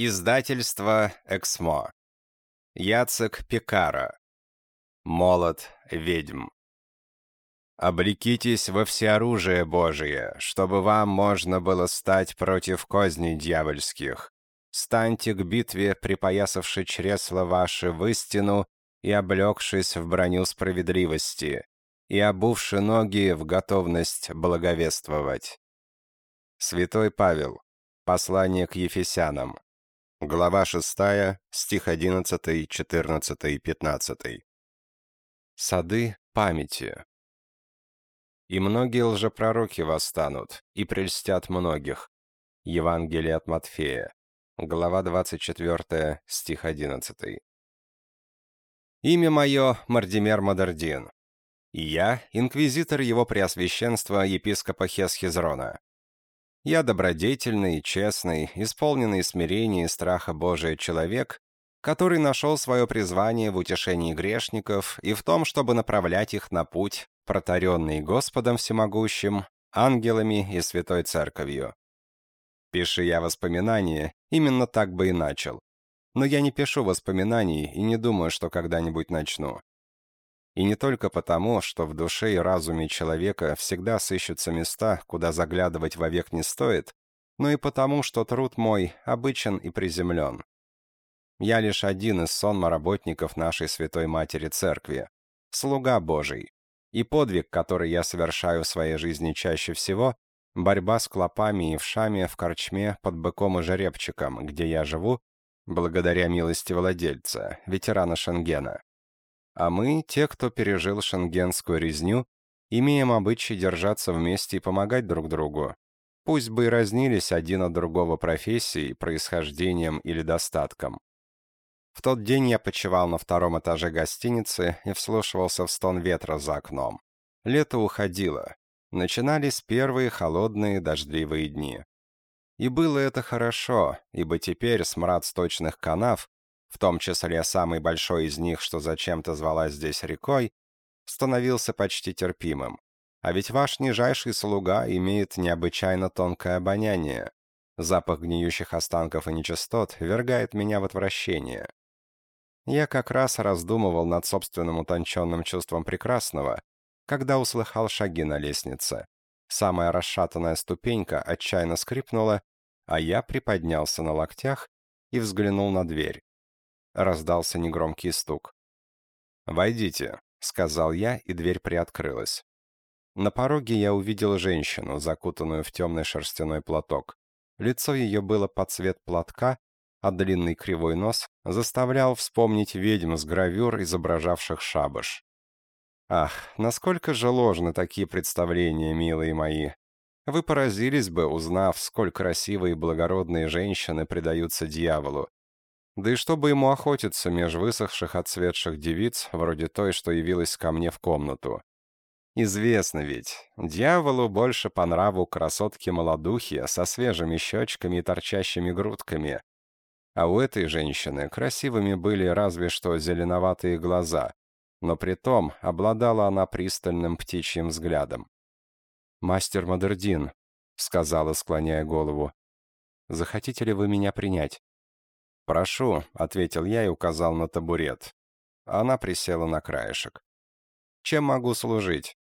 Издательство «Эксмо». Яцек Пекара. Молот ведьм. Облекитесь во всеоружие Божие, чтобы вам можно было стать против козней дьявольских. Станьте к битве, припоясавши чресла ваши в истину и облегшись в броню справедливости, и обувши ноги в готовность благовествовать. Святой Павел. Послание к Ефесянам. Глава 6, стих 11, 14 и 15. Сады памяти. «И многие лжепророки восстанут, и прельстят многих». Евангелие от Матфея. Глава 24, стих 11. Имя мое Мардимер Мадардин. И я, инквизитор его преосвященства епископа Хесхизрона. Я добродетельный, честный, исполненный смирения и страха Божия человек, который нашел свое призвание в утешении грешников и в том, чтобы направлять их на путь, протаренный Господом Всемогущим, ангелами и Святой Церковью. Пиши я воспоминания, именно так бы и начал. Но я не пишу воспоминаний и не думаю, что когда-нибудь начну. И не только потому, что в душе и разуме человека всегда сыщутся места, куда заглядывать вовек не стоит, но и потому, что труд мой обычен и приземлен. Я лишь один из сонма работников нашей Святой Матери Церкви, слуга Божий. И подвиг, который я совершаю в своей жизни чаще всего, борьба с клопами и вшами в корчме под быком и жеребчиком, где я живу, благодаря милости владельца, ветерана Шенгена. А мы, те, кто пережил шенгенскую резню, имеем обычай держаться вместе и помогать друг другу. Пусть бы и разнились один от другого профессией, происхождением или достатком. В тот день я почевал на втором этаже гостиницы и вслушивался в стон ветра за окном. Лето уходило. Начинались первые холодные дождливые дни. И было это хорошо, ибо теперь смрад сточных канав, в том числе самый большой из них, что зачем-то звалась здесь рекой, становился почти терпимым. А ведь ваш нижайший слуга имеет необычайно тонкое обоняние. Запах гниющих останков и нечистот вергает меня в отвращение. Я как раз раздумывал над собственным утонченным чувством прекрасного, когда услыхал шаги на лестнице. Самая расшатанная ступенька отчаянно скрипнула, а я приподнялся на локтях и взглянул на дверь раздался негромкий стук. «Войдите», — сказал я, и дверь приоткрылась. На пороге я увидел женщину, закутанную в темный шерстяной платок. Лицо ее было под цвет платка, а длинный кривой нос заставлял вспомнить ведьм с гравюр, изображавших шабаш. Ах, насколько же ложны такие представления, милые мои. Вы поразились бы, узнав, сколь красивые и благородные женщины предаются дьяволу, да и чтобы ему охотиться меж высохших отцветших девиц, вроде той, что явилась ко мне в комнату. Известно ведь, дьяволу больше по нраву красотки-молодухи со свежими щечками и торчащими грудками. А у этой женщины красивыми были разве что зеленоватые глаза, но при том обладала она пристальным птичьим взглядом. «Мастер Мадердин», — сказала, склоняя голову, — «захотите ли вы меня принять?» «Прошу», — ответил я и указал на табурет. Она присела на краешек. «Чем могу служить?»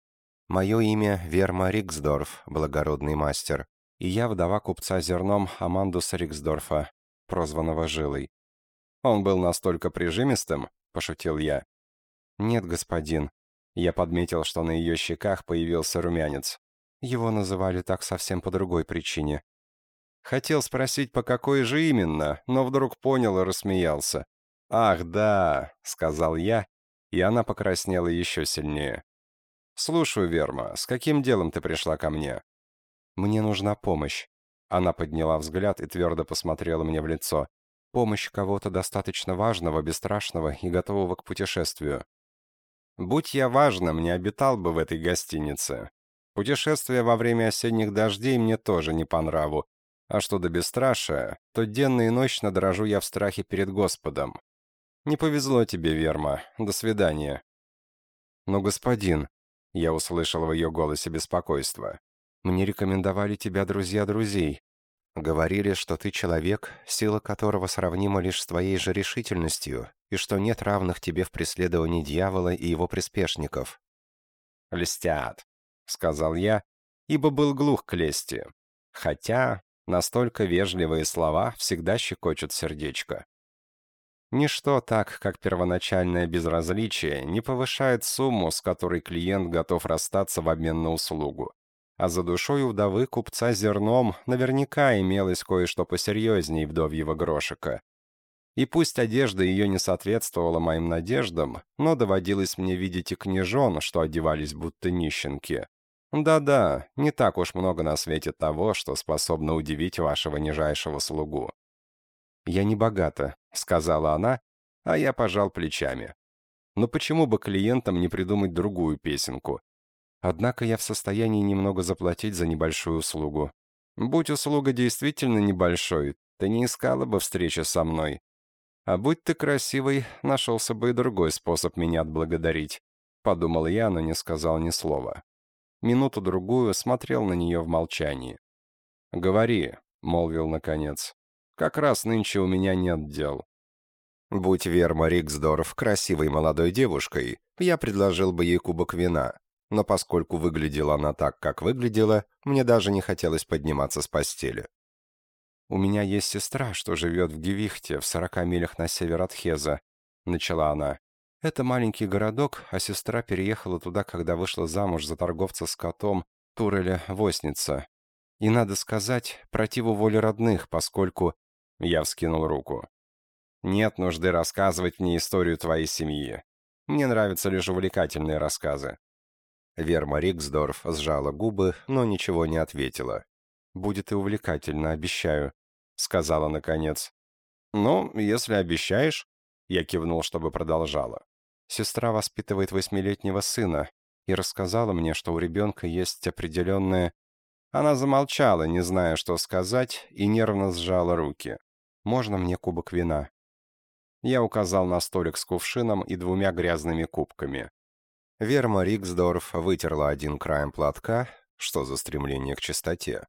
«Мое имя Верма Риксдорф, благородный мастер, и я вдова купца зерном Амандуса Риксдорфа, прозванного Жилой». «Он был настолько прижимистым?» — пошутил я. «Нет, господин». Я подметил, что на ее щеках появился румянец. Его называли так совсем по другой причине. Хотел спросить, по какой же именно, но вдруг понял и рассмеялся. «Ах, да», — сказал я, и она покраснела еще сильнее. «Слушаю, Верма, с каким делом ты пришла ко мне?» «Мне нужна помощь». Она подняла взгляд и твердо посмотрела мне в лицо. «Помощь кого-то достаточно важного, бесстрашного и готового к путешествию». «Будь я важным, не обитал бы в этой гостинице. Путешествие во время осенних дождей мне тоже не по нраву, а что до бесстрашия, то денно и ночно дрожу я в страхе перед Господом. Не повезло тебе, Верма. До свидания. Но, господин, я услышал в ее голосе беспокойство. Мне рекомендовали тебя друзья друзей. Говорили, что ты человек, сила которого сравнима лишь с твоей же решительностью, и что нет равных тебе в преследовании дьявола и его приспешников». «Льстят», — сказал я, ибо был глух к лести. Хотя настолько вежливые слова всегда щекочут сердечко. Ничто так, как первоначальное безразличие, не повышает сумму, с которой клиент готов расстаться в обмен на услугу. А за душой у вдовы купца зерном наверняка имелось кое-что посерьезней вдовьего грошика. И пусть одежда ее не соответствовала моим надеждам, но доводилось мне видеть и княжон, что одевались будто нищенки. Да-да, не так уж много на свете того, что способно удивить вашего нижайшего слугу. «Я не богата», — сказала она, а я пожал плечами. Но почему бы клиентам не придумать другую песенку? Однако я в состоянии немного заплатить за небольшую услугу. Будь услуга действительно небольшой, ты не искала бы встречи со мной. А будь ты красивой, нашелся бы и другой способ меня отблагодарить. Подумал я, но не сказал ни слова. Минуту-другую смотрел на нее в молчании. «Говори», — молвил наконец. «Как раз нынче у меня нет дел». Будь Верма Риксдорф красивой молодой девушкой, я предложил бы ей кубок вина, но поскольку выглядела она так, как выглядела, мне даже не хотелось подниматься с постели. «У меня есть сестра, что живет в Гевихте, в сорока милях на север от Хеза», — начала она. «Это маленький городок, а сестра переехала туда, когда вышла замуж за торговца скотом Туреля Восница. И, надо сказать, противу воле родных, поскольку...» Я вскинул руку. «Нет нужды рассказывать мне историю твоей семьи. Мне нравятся лишь увлекательные рассказы. Верма Риксдорф сжала губы, но ничего не ответила. «Будет и увлекательно, обещаю», — сказала наконец. «Ну, если обещаешь...» — я кивнул, чтобы продолжала. «Сестра воспитывает восьмилетнего сына и рассказала мне, что у ребенка есть определенная...» Она замолчала, не зная, что сказать, и нервно сжала руки. «Можно мне кубок вина?» Я указал на столик с кувшином и двумя грязными кубками. Верма Риксдорф вытерла один краем платка, что за стремление к чистоте,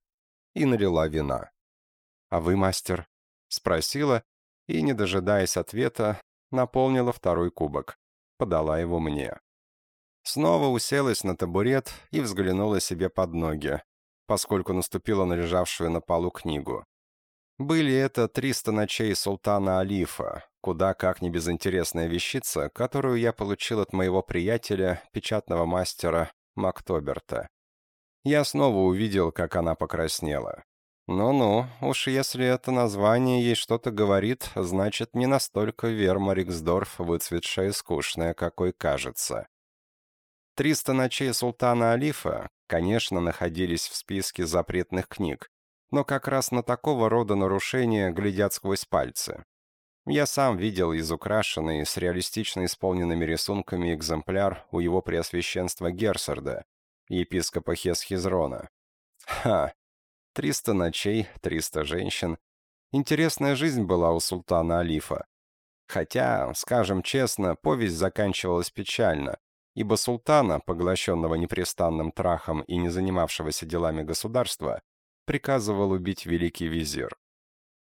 и налила вина. «А вы, мастер?» — спросила, и, не дожидаясь ответа, наполнила второй кубок, подала его мне. Снова уселась на табурет и взглянула себе под ноги, поскольку наступила на лежавшую на полу книгу. Были это «Триста ночей султана Алифа», куда как не безинтересная вещица, которую я получил от моего приятеля, печатного мастера Мактоберта. Я снова увидел, как она покраснела. Ну-ну, уж если это название ей что-то говорит, значит, не настолько Верма Риксдорф выцветшая и скучная, какой кажется. «Триста ночей султана Алифа», конечно, находились в списке запретных книг, но как раз на такого рода нарушения глядят сквозь пальцы. Я сам видел изукрашенный, с реалистично исполненными рисунками экземпляр у его преосвященства Герсарда, епископа Хесхизрона. Ха! Триста ночей, триста женщин. Интересная жизнь была у султана Алифа. Хотя, скажем честно, повесть заканчивалась печально, ибо султана, поглощенного непрестанным трахом и не занимавшегося делами государства, приказывал убить великий визир.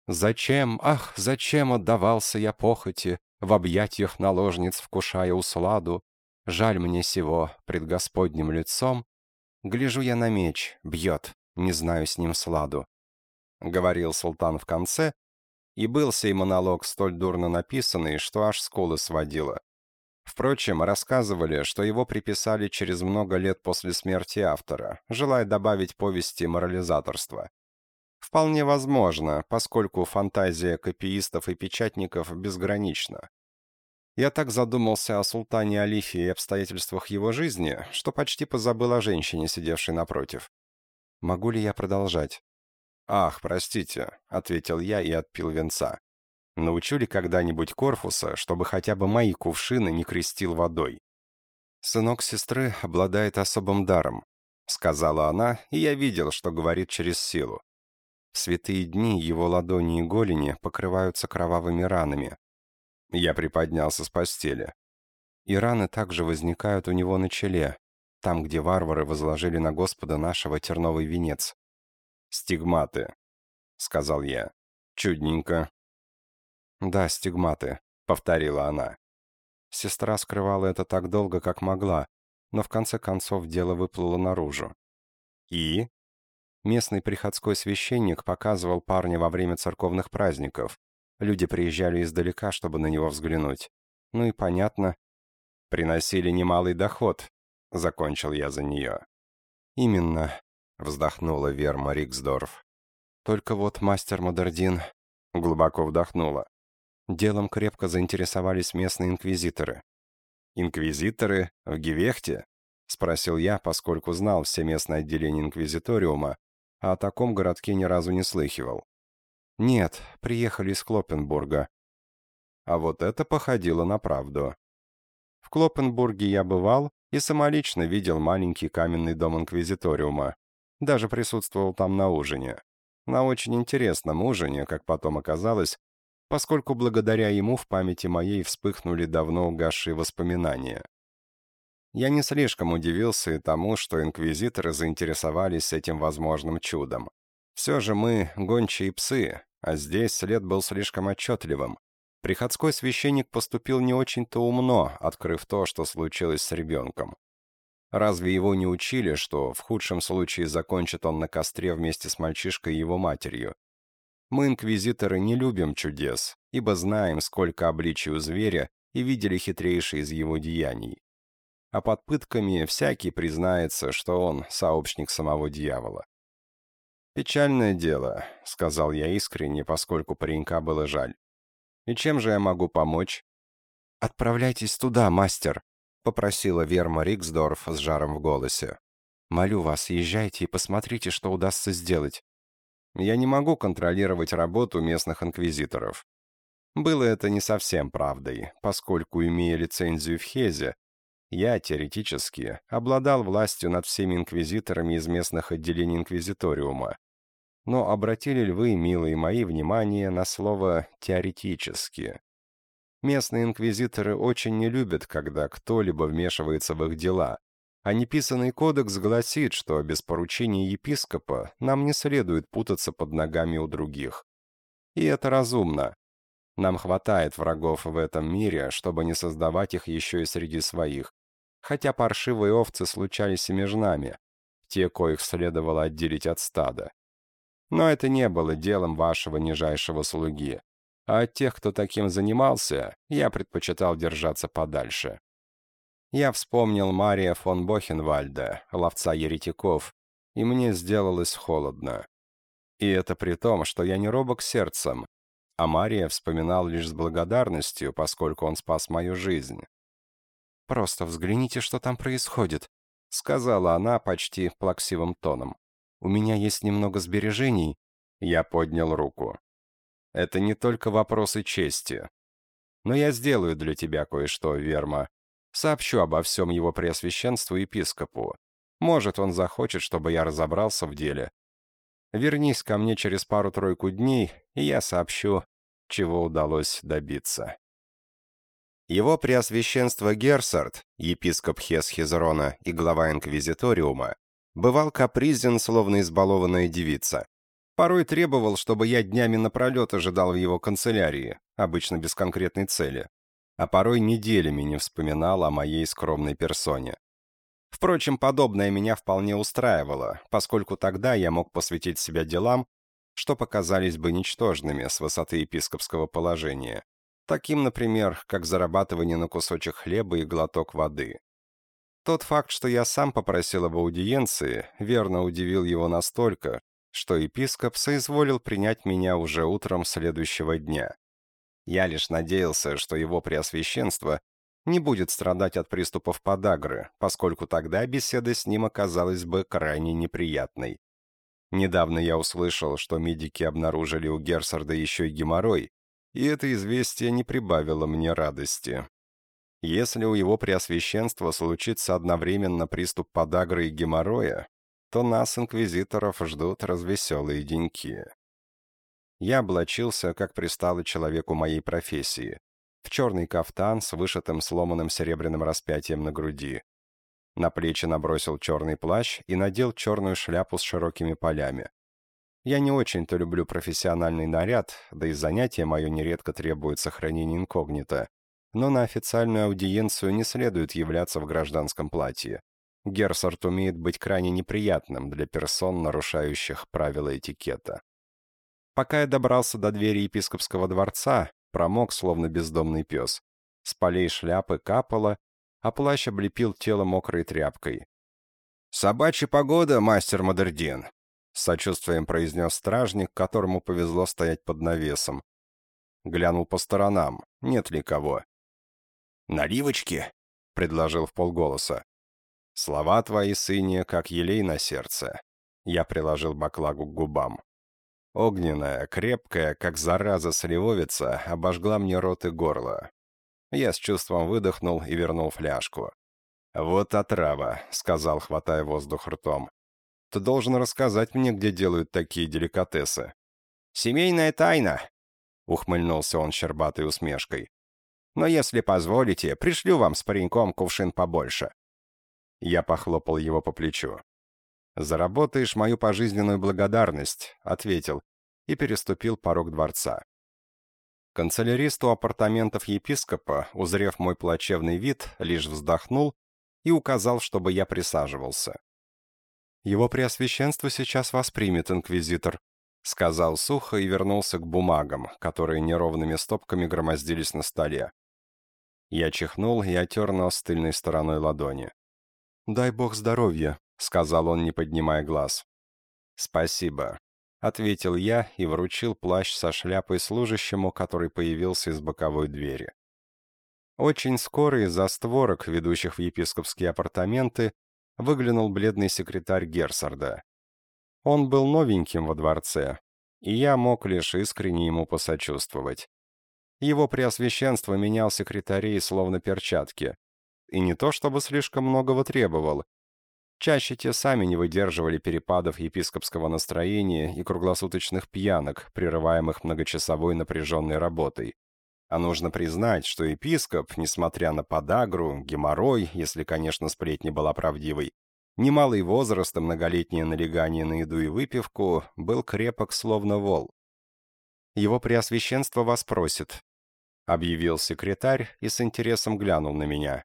Зачем, ах, зачем отдавался я похоти, В объятиях наложниц вкушая усладу? Жаль мне сего пред Господним лицом. Гляжу я на меч, бьет, не знаю с ним сладу. Говорил султан в конце, и был сей монолог столь дурно написанный, что аж скулы сводило. Впрочем, рассказывали, что его приписали через много лет после смерти автора, желая добавить повести морализаторства. Вполне возможно, поскольку фантазия копиистов и печатников безгранична. Я так задумался о султане Алифе и обстоятельствах его жизни, что почти позабыл о женщине, сидевшей напротив. Могу ли я продолжать? «Ах, простите», — ответил я и отпил венца. «Научу ли когда-нибудь Корфуса, чтобы хотя бы мои кувшины не крестил водой?» «Сынок сестры обладает особым даром», — сказала она, и я видел, что говорит через силу. В святые дни его ладони и голени покрываются кровавыми ранами. Я приподнялся с постели. И раны также возникают у него на челе, там, где варвары возложили на Господа нашего терновый венец. Стигматы. — сказал я. «Чудненько». «Да, стигматы», — повторила она. Сестра скрывала это так долго, как могла, но в конце концов дело выплыло наружу. «И?» Местный приходской священник показывал парня во время церковных праздников. Люди приезжали издалека, чтобы на него взглянуть. Ну и понятно. Приносили немалый доход, закончил я за нее. Именно, вздохнула Верма Риксдорф. Только вот мастер Модердин глубоко вдохнула. Делом крепко заинтересовались местные инквизиторы. «Инквизиторы? В Гевехте?» — спросил я, поскольку знал все местные отделения инквизиториума, а о таком городке ни разу не слыхивал. «Нет, приехали из Клопенбурга». А вот это походило на правду. В Клопенбурге я бывал и самолично видел маленький каменный дом инквизиториума. Даже присутствовал там на ужине. На очень интересном ужине, как потом оказалось, поскольку благодаря ему в памяти моей вспыхнули давно угасшие воспоминания. Я не слишком удивился и тому, что инквизиторы заинтересовались этим возможным чудом. Все же мы гончие псы, а здесь след был слишком отчетливым. Приходской священник поступил не очень-то умно, открыв то, что случилось с ребенком. Разве его не учили, что в худшем случае закончит он на костре вместе с мальчишкой и его матерью? Мы, инквизиторы, не любим чудес, ибо знаем, сколько обличий у зверя и видели хитрейшие из его деяний. А под пытками всякий признается, что он сообщник самого дьявола. «Печальное дело», — сказал я искренне, поскольку паренька было жаль. «И чем же я могу помочь?» «Отправляйтесь туда, мастер», — попросила Верма Риксдорф с жаром в голосе. «Молю вас, езжайте и посмотрите, что удастся сделать. Я не могу контролировать работу местных инквизиторов. Было это не совсем правдой, поскольку, имея лицензию в Хезе, я, теоретически, обладал властью над всеми инквизиторами из местных отделений инквизиториума. Но обратили ли вы, милые мои, внимание на слово «теоретически»? Местные инквизиторы очень не любят, когда кто-либо вмешивается в их дела, а неписанный кодекс гласит, что без поручения епископа нам не следует путаться под ногами у других. И это разумно. Нам хватает врагов в этом мире, чтобы не создавать их еще и среди своих. Хотя паршивые овцы случались и между нами, те, коих следовало отделить от стада. Но это не было делом вашего нижайшего слуги. А от тех, кто таким занимался, я предпочитал держаться подальше. Я вспомнил Мария фон Бохенвальда, ловца еретиков, и мне сделалось холодно. И это при том, что я не робок сердцем, а Мария вспоминал лишь с благодарностью, поскольку он спас мою жизнь. «Просто взгляните, что там происходит», — сказала она почти плаксивым тоном. «У меня есть немного сбережений». Я поднял руку. «Это не только вопросы чести. Но я сделаю для тебя кое-что, Верма. Сообщу обо всем его преосвященству епископу. Может, он захочет, чтобы я разобрался в деле. Вернись ко мне через пару-тройку дней, и я сообщу, чего удалось добиться. Его преосвященство Герсард, епископ Хесхизрона и глава инквизиториума, бывал капризен, словно избалованная девица. Порой требовал, чтобы я днями напролет ожидал в его канцелярии, обычно без конкретной цели а порой неделями не вспоминал о моей скромной персоне. Впрочем, подобное меня вполне устраивало, поскольку тогда я мог посвятить себя делам, что показались бы ничтожными с высоты епископского положения. Таким, например, как зарабатывание на кусочек хлеба и глоток воды. Тот факт, что я сам попросил об аудиенции, верно удивил его настолько, что епископ соизволил принять меня уже утром следующего дня. Я лишь надеялся, что его преосвященство не будет страдать от приступов подагры, поскольку тогда беседа с ним оказалась бы крайне неприятной. Недавно я услышал, что медики обнаружили у Герсарда еще и геморрой, и это известие не прибавило мне радости. Если у его преосвященства случится одновременно приступ подагры и геморроя, то нас, инквизиторов, ждут развеселые деньки. Я облачился, как пристало человеку моей профессии, в черный кафтан с вышитым сломанным серебряным распятием на груди. На плечи набросил черный плащ и надел черную шляпу с широкими полями. Я не очень-то люблю профессиональный наряд, да и занятие мое нередко требует сохранения инкогнито. Но на официальную аудиенцию не следует являться в гражданском платье. Герсорт умеет быть крайне неприятным для персон, нарушающих правила этикета. Пока я добрался до двери епископского дворца, промок, словно бездомный пес. С полей шляпы капало, а плащ облепил тело мокрой тряпкой. «Собачья погода, мастер Модердин!» С сочувствием произнес стражник, которому повезло стоять под навесом. Глянул по сторонам, нет ли кого. «Наливочки?» — предложил в полголоса. «Слова твои, сыне, как елей на сердце». Я приложил баклагу к губам. Огненная, крепкая, как зараза сливовица, обожгла мне рот и горло. Я с чувством выдохнул и вернул фляжку. «Вот отрава», — сказал, хватая воздух ртом. «Ты должен рассказать мне, где делают такие деликатесы». «Семейная тайна», — ухмыльнулся он щербатой усмешкой. «Но если позволите, пришлю вам с пареньком кувшин побольше». Я похлопал его по плечу. «Заработаешь мою пожизненную благодарность», — ответил, и переступил порог дворца. Канцелярист у апартаментов епископа, узрев мой плачевный вид, лишь вздохнул и указал, чтобы я присаживался. «Его преосвященство сейчас вас примет, инквизитор», — сказал сухо и вернулся к бумагам, которые неровными стопками громоздились на столе. Я чихнул и отер нос тыльной стороной ладони. «Дай бог здоровья», — сказал он, не поднимая глаз. «Спасибо», — ответил я и вручил плащ со шляпой служащему, который появился из боковой двери. Очень скоро из-за створок, ведущих в епископские апартаменты, выглянул бледный секретарь Герсарда. Он был новеньким во дворце, и я мог лишь искренне ему посочувствовать. Его преосвященство менял секретарей словно перчатки, и не то чтобы слишком многого требовал. Чаще те сами не выдерживали перепадов епископского настроения и круглосуточных пьянок, прерываемых многочасовой напряженной работой. А нужно признать, что епископ, несмотря на подагру, геморрой, если, конечно, сплетни была правдивой, немалый возраст и многолетнее налегание на еду и выпивку, был крепок словно вол. «Его преосвященство вас просит», — объявил секретарь и с интересом глянул на меня.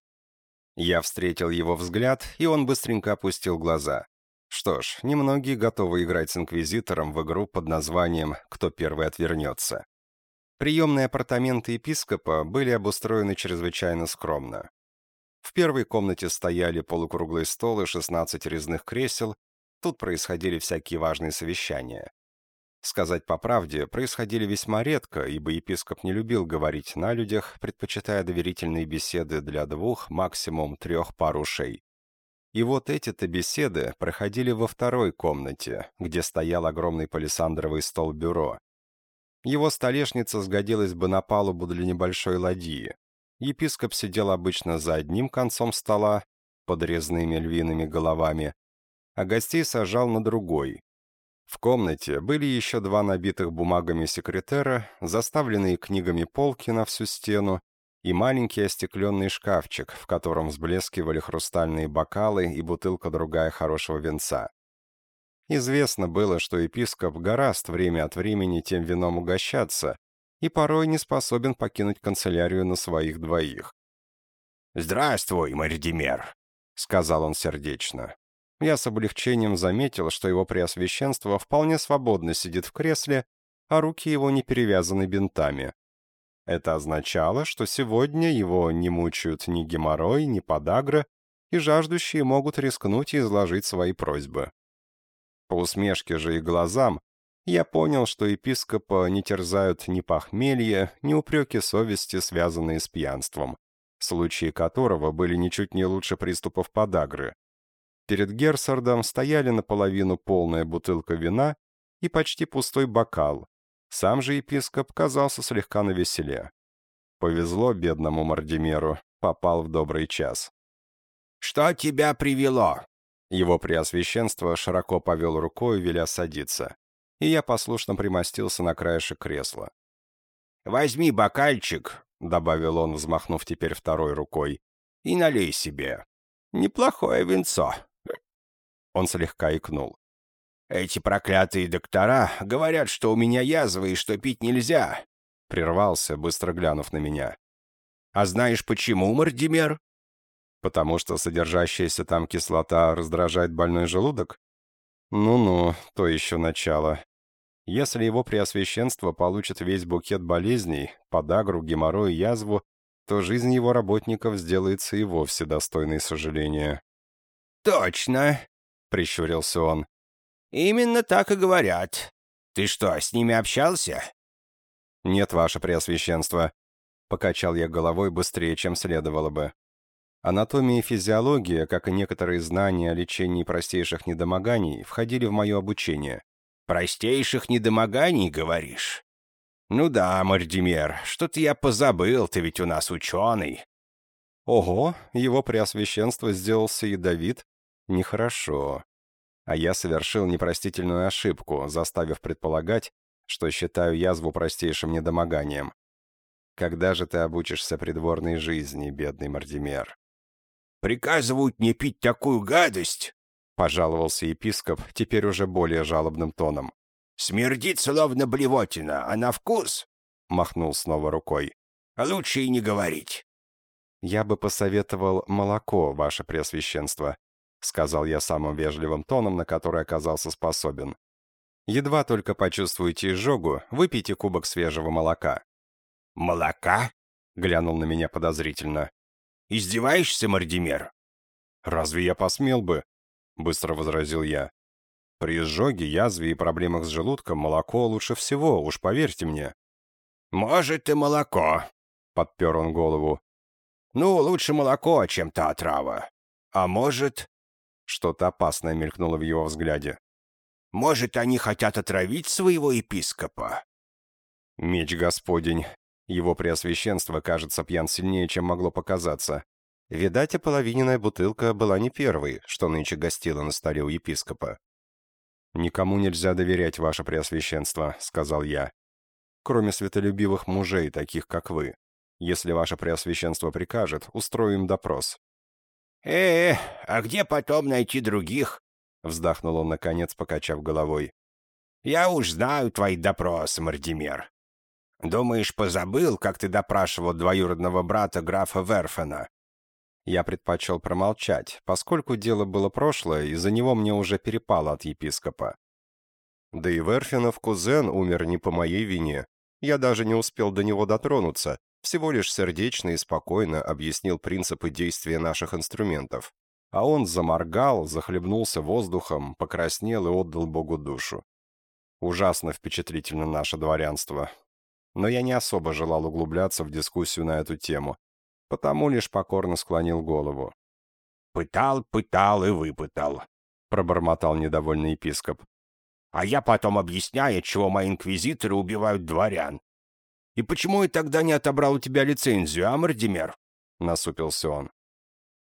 Я встретил его взгляд, и он быстренько опустил глаза. Что ж, немногие готовы играть с инквизитором в игру под названием «Кто первый отвернется». Приемные апартаменты епископа были обустроены чрезвычайно скромно. В первой комнате стояли полукруглый стол и 16 резных кресел, тут происходили всякие важные совещания. Сказать по правде, происходили весьма редко, ибо епископ не любил говорить на людях, предпочитая доверительные беседы для двух, максимум трех пар ушей. И вот эти-то беседы проходили во второй комнате, где стоял огромный палисандровый стол-бюро. Его столешница сгодилась бы на палубу для небольшой ладьи. Епископ сидел обычно за одним концом стола, под резными львиными головами, а гостей сажал на другой. В комнате были еще два набитых бумагами секретера, заставленные книгами полки на всю стену, и маленький остекленный шкафчик, в котором взблескивали хрустальные бокалы и бутылка другая хорошего венца. Известно было, что епископ гораст время от времени тем вином угощаться и порой не способен покинуть канцелярию на своих двоих. «Здравствуй, Мардимер», — сказал он сердечно. Я с облегчением заметил, что его преосвященство вполне свободно сидит в кресле, а руки его не перевязаны бинтами. Это означало, что сегодня его не мучают ни геморрой, ни подагра, и жаждущие могут рискнуть и изложить свои просьбы. По усмешке же и глазам я понял, что епископа не терзают ни похмелье, ни упреки совести, связанные с пьянством, случаи которого были ничуть не лучше приступов подагры. Перед Герсардом стояли наполовину полная бутылка вина и почти пустой бокал. Сам же епископ казался слегка навеселе. Повезло бедному Мардимеру, попал в добрый час. «Что тебя привело?» Его преосвященство широко повел рукой, веля садиться, и я послушно примостился на краешек кресла. «Возьми бокальчик», — добавил он, взмахнув теперь второй рукой, — «и налей себе. Неплохое винцо». Он слегка икнул. Эти проклятые доктора говорят, что у меня язва и что пить нельзя!» Прервался, быстро глянув на меня. «А знаешь почему, Мардимер?» «Потому что содержащаяся там кислота раздражает больной желудок?» «Ну-ну, то еще начало. Если его преосвященство получит весь букет болезней, подагру, геморрой язву, то жизнь его работников сделается и вовсе достойной сожаления». «Точно!» — прищурился он. «Именно так и говорят. Ты что, с ними общался?» «Нет, ваше преосвященство», — покачал я головой быстрее, чем следовало бы. Анатомия и физиология, как и некоторые знания о лечении простейших недомоганий, входили в мое обучение. «Простейших недомоганий, говоришь?» «Ну да, Мардимер, что-то я позабыл, ты ведь у нас ученый». «Ого, его преосвященство сделался ядовит? Нехорошо. А я совершил непростительную ошибку, заставив предполагать, что считаю язву простейшим недомоганием. Когда же ты обучишься придворной жизни, бедный Мардимер?» «Приказывают не пить такую гадость!» — пожаловался епископ, теперь уже более жалобным тоном. «Смердит, словно блевотина, а на вкус...» — махнул снова рукой. «Лучше и не говорить». «Я бы посоветовал молоко, ваше преосвященство», — сказал я самым вежливым тоном, на который оказался способен. «Едва только почувствуете изжогу, выпейте кубок свежего молока». «Молока?» — глянул на меня подозрительно. «Издеваешься, Мардимер?» «Разве я посмел бы?» — быстро возразил я. «При изжоге, язве и проблемах с желудком молоко лучше всего, уж поверьте мне». «Может, и молоко», — подпер он голову. «Ну, лучше молоко, чем та отрава. А может...» Что-то опасное мелькнуло в его взгляде. «Может, они хотят отравить своего епископа?» «Меч Господень, его преосвященство, кажется, пьян сильнее, чем могло показаться. Видать, ополовиненная бутылка была не первой, что нынче гостила на столе у епископа. «Никому нельзя доверять, ваше преосвященство», — сказал я. «Кроме светолюбивых мужей, таких как вы. Если ваше преосвященство прикажет, устроим допрос». «Э, а где потом найти других?» — вздохнул он, наконец, покачав головой. «Я уж знаю твои допросы, Мардимер. Думаешь, позабыл, как ты допрашивал двоюродного брата графа Верфена?» Я предпочел промолчать, поскольку дело было прошлое, и за него мне уже перепало от епископа. Да и Верфенов кузен умер не по моей вине. Я даже не успел до него дотронуться, всего лишь сердечно и спокойно объяснил принципы действия наших инструментов. А он заморгал, захлебнулся воздухом, покраснел и отдал Богу душу. Ужасно впечатлительно наше дворянство, но я не особо желал углубляться в дискуссию на эту тему, потому лишь покорно склонил голову. «Пытал, пытал и выпытал», — пробормотал недовольный епископ. «А я потом объясняю, чего мои инквизиторы убивают дворян. И почему я тогда не отобрал у тебя лицензию, а, Мардимер?» — насупился он.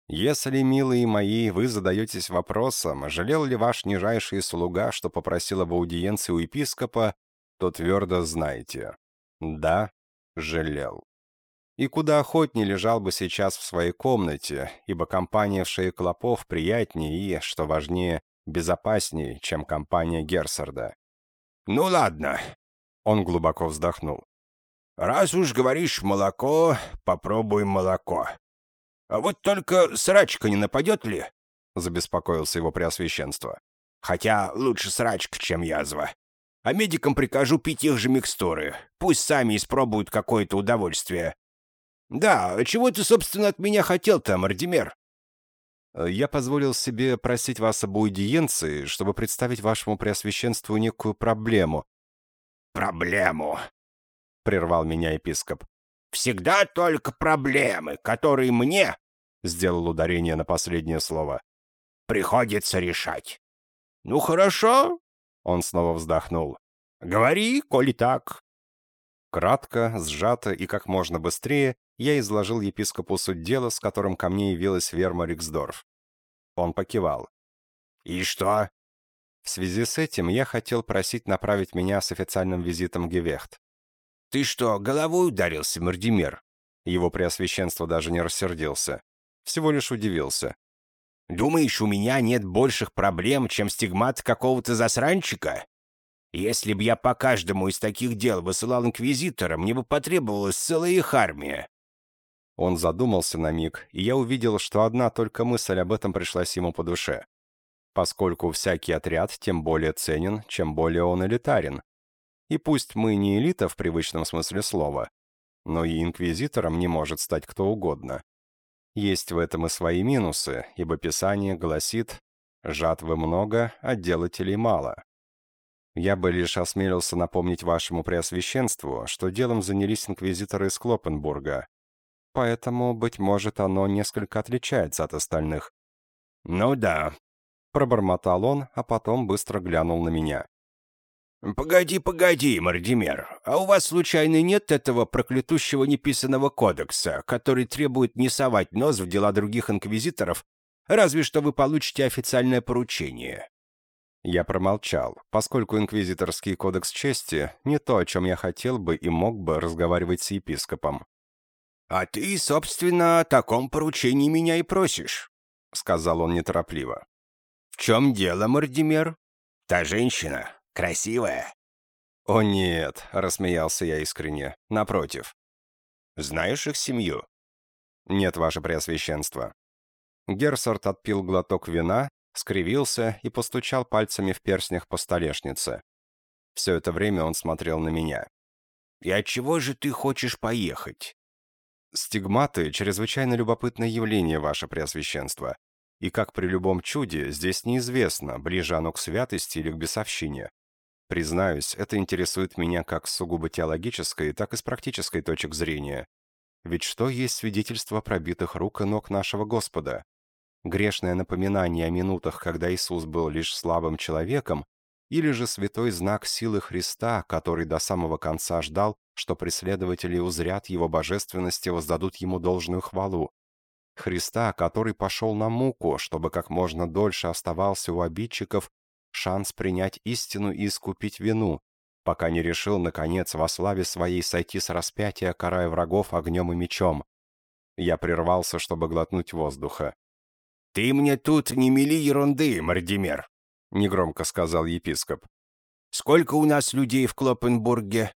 «Если, милые мои, вы задаетесь вопросом, жалел ли ваш нижайший слуга, что попросил об аудиенции у епископа, то твердо знаете. Да, жалел. И куда охотнее лежал бы сейчас в своей комнате, ибо компания в шее клопов приятнее и, что важнее, безопаснее, чем компания Герсарда. «Ну ладно», — он глубоко вздохнул. «Раз уж говоришь молоко, попробуем молоко. А вот только срачка не нападет ли?» — забеспокоился его преосвященство. «Хотя лучше срачка, чем язва а медикам прикажу пить их же микстуры. Пусть сами испробуют какое-то удовольствие. Да, чего ты, собственно, от меня хотел-то, Мардимер? Я позволил себе просить вас об аудиенции, чтобы представить вашему преосвященству некую проблему. Проблему, прервал меня епископ. Всегда только проблемы, которые мне, сделал ударение на последнее слово, приходится решать. Ну хорошо, он снова вздохнул. «Говори, коли так». Кратко, сжато и как можно быстрее я изложил епископу суть дела, с которым ко мне явилась Верма Риксдорф. Он покивал. «И что?» В связи с этим я хотел просить направить меня с официальным визитом Гевехт. «Ты что, головой ударился, Мардимер?» Его преосвященство даже не рассердился. Всего лишь удивился. Думаешь, у меня нет больших проблем, чем стигмат какого-то засранчика? Если б я по каждому из таких дел высылал инквизитора, мне бы потребовалась целая их армия». Он задумался на миг, и я увидел, что одна только мысль об этом пришлась ему по душе. Поскольку всякий отряд тем более ценен, чем более он элитарен. И пусть мы не элита в привычном смысле слова, но и инквизитором не может стать кто угодно. Есть в этом и свои минусы, ибо Писание гласит «жатвы много, а делателей мало». Я бы лишь осмелился напомнить вашему преосвященству, что делом занялись инквизиторы из Клопенбурга, поэтому, быть может, оно несколько отличается от остальных. «Ну да», — пробормотал он, а потом быстро глянул на меня. «Погоди, погоди, Мардимер, а у вас случайно нет этого проклятущего неписанного кодекса, который требует не совать нос в дела других инквизиторов, разве что вы получите официальное поручение?» Я промолчал, поскольку инквизиторский кодекс чести не то, о чем я хотел бы и мог бы разговаривать с епископом. «А ты, собственно, о таком поручении меня и просишь», — сказал он неторопливо. «В чем дело, Мардимер? Та женщина, Красивая?» «О нет», — рассмеялся я искренне. «Напротив». «Знаешь их семью?» «Нет, ваше преосвященство». Герсорт отпил глоток вина, скривился и постучал пальцами в перстнях по столешнице. Все это время он смотрел на меня. «И от чего же ты хочешь поехать?» «Стигматы — чрезвычайно любопытное явление, ваше преосвященство. И как при любом чуде, здесь неизвестно, ближе оно к святости или к бесовщине. Признаюсь, это интересует меня как с сугубо теологической, так и с практической точек зрения. Ведь что есть свидетельство пробитых рук и ног нашего Господа? Грешное напоминание о минутах, когда Иисус был лишь слабым человеком, или же святой знак силы Христа, который до самого конца ждал, что преследователи узрят его божественности и воздадут ему должную хвалу. Христа, который пошел на муку, чтобы как можно дольше оставался у обидчиков шанс принять истину и искупить вину, пока не решил, наконец, во славе своей сойти с распятия, карая врагов огнем и мечом. Я прервался, чтобы глотнуть воздуха. «Ты мне тут не мели ерунды, Мардимер», — негромко сказал епископ. «Сколько у нас людей в Клопенбурге?»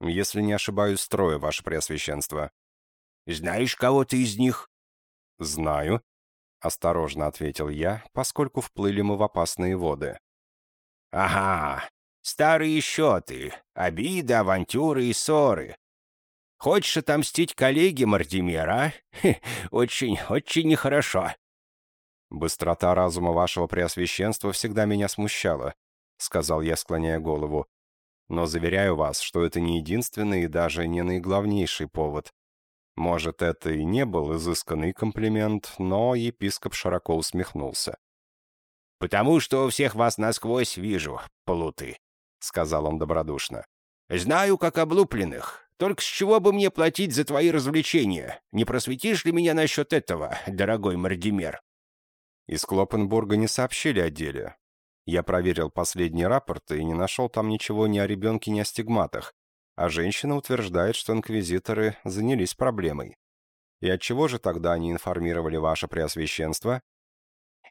«Если не ошибаюсь, трое, ваше преосвященство». «Знаешь кого-то из них?» «Знаю», осторожно ответил я, поскольку вплыли мы в опасные воды. «Ага, старые счеты, обиды, авантюры и ссоры. Хочешь отомстить коллеге Мардимера? Очень, очень нехорошо». «Быстрота разума вашего преосвященства всегда меня смущала», — сказал я, склоняя голову. «Но заверяю вас, что это не единственный и даже не наиглавнейший повод. Может, это и не был изысканный комплимент, но епископ широко усмехнулся. «Потому что всех вас насквозь вижу, плуты», — сказал он добродушно. «Знаю, как облупленных. Только с чего бы мне платить за твои развлечения? Не просветишь ли меня насчет этого, дорогой Мардимер?» Из Клопенбурга не сообщили о деле. Я проверил последние рапорты и не нашел там ничего ни о ребенке, ни о стигматах а женщина утверждает, что инквизиторы занялись проблемой. И от чего же тогда они информировали ваше преосвященство?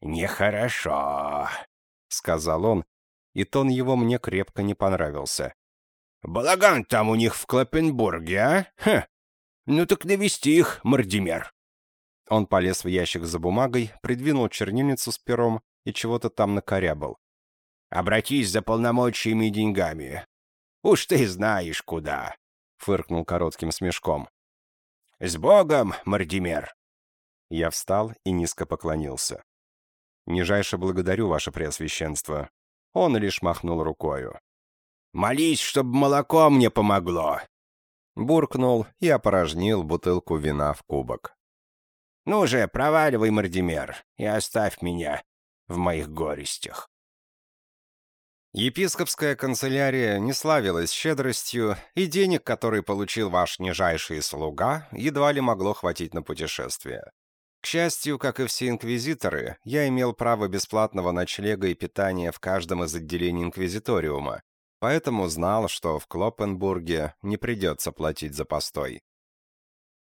«Нехорошо», — сказал он, и тон его мне крепко не понравился. «Балаган там у них в Клопенбурге, а? Хм. Ну так навести их, Мардимер». Он полез в ящик за бумагой, придвинул чернильницу с пером и чего-то там накорябал. «Обратись за полномочиями и деньгами. Уж ты знаешь куда!» — фыркнул коротким смешком. «С Богом, Мардимер!» Я встал и низко поклонился. «Нижайше благодарю, ваше преосвященство». Он лишь махнул рукою. «Молись, чтобы молоко мне помогло!» Буркнул и опорожнил бутылку вина в кубок. «Ну же, проваливай, Мардимер, и оставь меня в моих горестях». Епископская канцелярия не славилась щедростью, и денег, которые получил ваш нижайший слуга, едва ли могло хватить на путешествие. К счастью, как и все инквизиторы, я имел право бесплатного ночлега и питания в каждом из отделений инквизиториума, поэтому знал, что в Клопенбурге не придется платить за постой.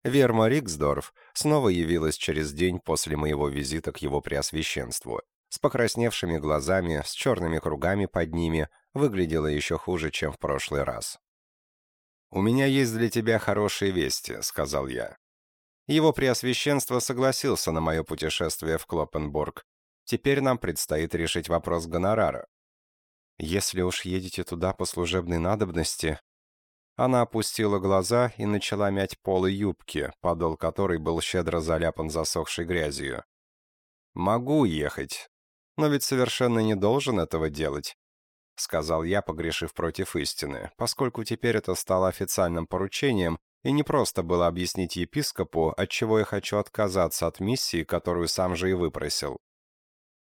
Верма Риксдорф снова явилась через день после моего визита к его преосвященству. С покрасневшими глазами, с черными кругами под ними, выглядела еще хуже, чем в прошлый раз. «У меня есть для тебя хорошие вести», — сказал я. Его преосвященство согласился на мое путешествие в Клоппенбург. Теперь нам предстоит решить вопрос гонорара. Если уж едете туда по служебной надобности, она опустила глаза и начала мять полы юбки, подол которой был щедро заляпан засохшей грязью. «Могу ехать, но ведь совершенно не должен этого делать», — сказал я, погрешив против истины, поскольку теперь это стало официальным поручением, и не просто было объяснить епископу, от чего я хочу отказаться от миссии, которую сам же и выпросил.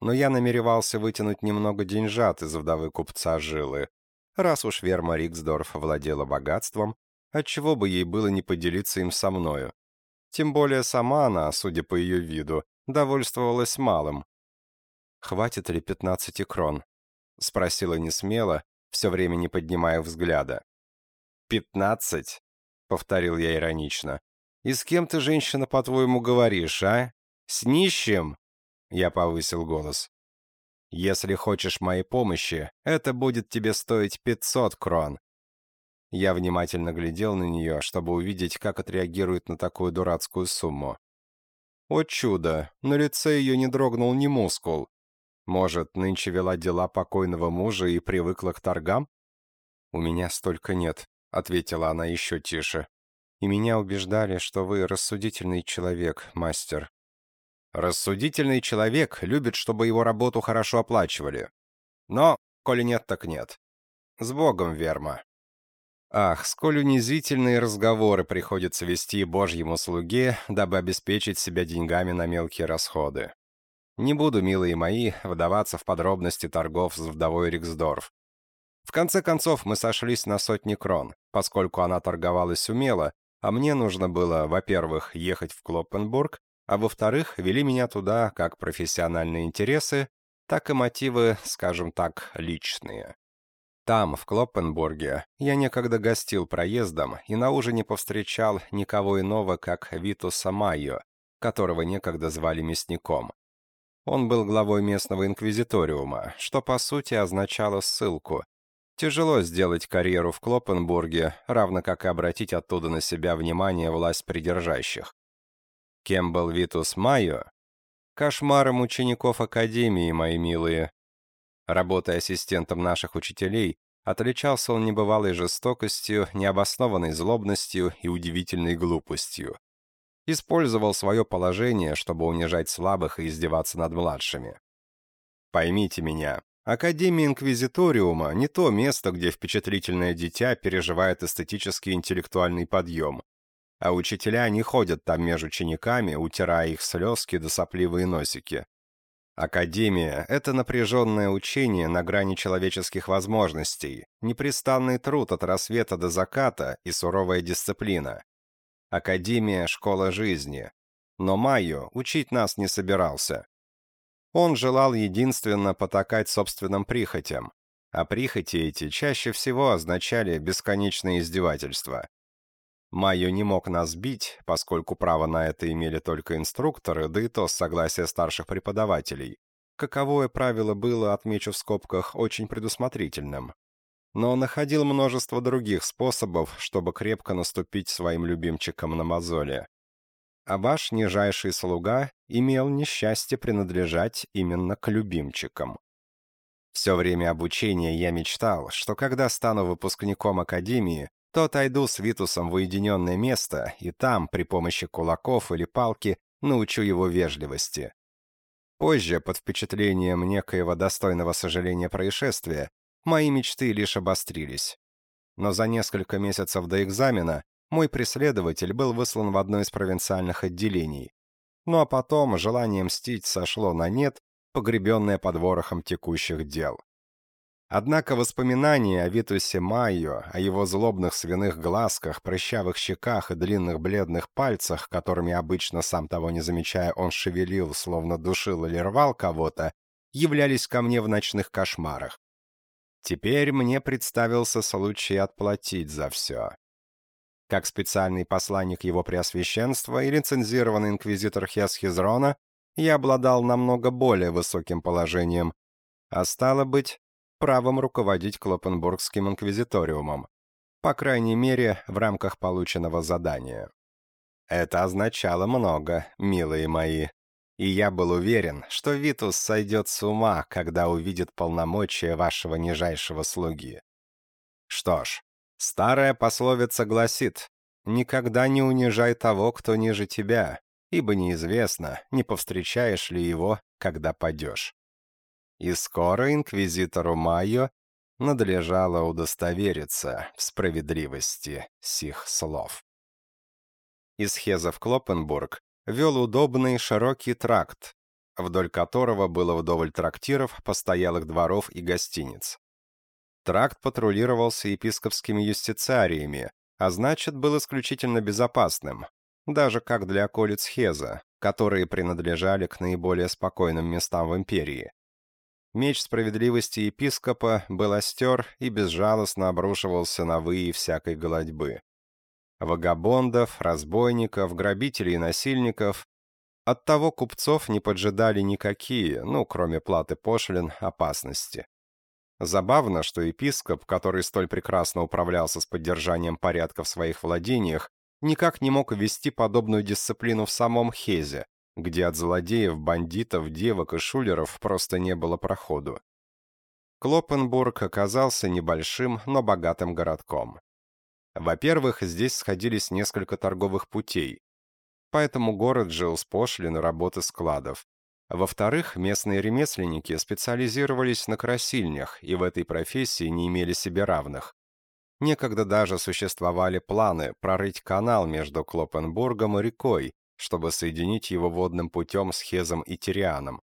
Но я намеревался вытянуть немного деньжат из вдовы купца Жилы, Раз уж Верма Риксдорф владела богатством, отчего бы ей было не поделиться им со мною? Тем более сама она, судя по ее виду, довольствовалась малым. «Хватит ли пятнадцати крон?» — спросила несмело, все время не поднимая взгляда. «Пятнадцать?» — повторил я иронично. «И с кем ты, женщина, по-твоему, говоришь, а? С нищим?» Я повысил голос. Если хочешь моей помощи, это будет тебе стоить 500 крон». Я внимательно глядел на нее, чтобы увидеть, как отреагирует на такую дурацкую сумму. О чудо, на лице ее не дрогнул ни мускул. Может, нынче вела дела покойного мужа и привыкла к торгам? «У меня столько нет», — ответила она еще тише. «И меня убеждали, что вы рассудительный человек, мастер. Рассудительный человек любит, чтобы его работу хорошо оплачивали. Но, коли нет, так нет. С Богом, Верма. Ах, сколь унизительные разговоры приходится вести Божьему слуге, дабы обеспечить себя деньгами на мелкие расходы. Не буду, милые мои, вдаваться в подробности торгов с вдовой Риксдорф. В конце концов, мы сошлись на сотни крон, поскольку она торговалась умело, а мне нужно было, во-первых, ехать в Клоппенбург, а во-вторых, вели меня туда как профессиональные интересы, так и мотивы, скажем так, личные. Там, в Клоппенбурге, я некогда гостил проездом и на ужине повстречал никого иного, как Витуса Майо, которого некогда звали мясником. Он был главой местного инквизиториума, что по сути означало ссылку. Тяжело сделать карьеру в Клоппенбурге, равно как и обратить оттуда на себя внимание власть придержащих. Кем был Витус Майо? Кошмаром учеников Академии, мои милые. Работая ассистентом наших учителей, отличался он небывалой жестокостью, необоснованной злобностью и удивительной глупостью. Использовал свое положение, чтобы унижать слабых и издеваться над младшими. Поймите меня, Академия Инквизиториума не то место, где впечатлительное дитя переживает эстетический интеллектуальный подъем, а учителя не ходят там между учениками, утирая их слезки до сопливые носики. Академия — это напряженное учение на грани человеческих возможностей, непрестанный труд от рассвета до заката и суровая дисциплина. Академия — школа жизни. Но Майо учить нас не собирался. Он желал единственно потакать собственным прихотям, а прихоти эти чаще всего означали бесконечное издевательство. Майо не мог нас бить, поскольку право на это имели только инструкторы, да и то с согласия старших преподавателей. Каковое правило было, отмечу в скобках, очень предусмотрительным. Но находил множество других способов, чтобы крепко наступить своим любимчикам на мозоли. А ваш нижайший слуга имел несчастье принадлежать именно к любимчикам. Все время обучения я мечтал, что когда стану выпускником Академии, то отойду с Витусом в уединенное место, и там, при помощи кулаков или палки, научу его вежливости. Позже, под впечатлением некоего достойного сожаления происшествия, мои мечты лишь обострились. Но за несколько месяцев до экзамена мой преследователь был выслан в одно из провинциальных отделений. Ну а потом желание мстить сошло на нет, погребенное под ворохом текущих дел. Однако воспоминания о Витусе Майо, о его злобных свиных глазках, прыщавых щеках и длинных бледных пальцах, которыми обычно, сам того не замечая, он шевелил, словно душил или рвал кого-то, являлись ко мне в ночных кошмарах. Теперь мне представился случай отплатить за все. Как специальный посланник его преосвященства и лицензированный инквизитор Хесхизрона, я обладал намного более высоким положением, а стало быть, правом руководить Клопенбургским инквизиториумом, по крайней мере, в рамках полученного задания. Это означало много, милые мои, и я был уверен, что Витус сойдет с ума, когда увидит полномочия вашего нижайшего слуги. Что ж, старая пословица гласит «Никогда не унижай того, кто ниже тебя, ибо неизвестно, не повстречаешь ли его, когда падешь». И скоро инквизитору Майо надлежало удостовериться в справедливости сих слов. Из Хеза в Клоппенбург вел удобный широкий тракт, вдоль которого было вдоволь трактиров, постоялых дворов и гостиниц. Тракт патрулировался епископскими юстициариями, а значит, был исключительно безопасным, даже как для околиц Хеза, которые принадлежали к наиболее спокойным местам в империи. Меч справедливости епископа был остер и безжалостно обрушивался на выи всякой голодьбы. Вагабондов, разбойников, грабителей и насильников. Оттого купцов не поджидали никакие, ну, кроме платы пошлин, опасности. Забавно, что епископ, который столь прекрасно управлялся с поддержанием порядка в своих владениях, никак не мог ввести подобную дисциплину в самом Хезе, где от злодеев, бандитов, девок и шулеров просто не было проходу. Клоппенбург оказался небольшим, но богатым городком. Во-первых, здесь сходились несколько торговых путей, поэтому город жил с пошлины работы складов. Во-вторых, местные ремесленники специализировались на красильнях и в этой профессии не имели себе равных. Некогда даже существовали планы прорыть канал между Клоппенбургом и рекой, чтобы соединить его водным путем с Хезом и Тирианом.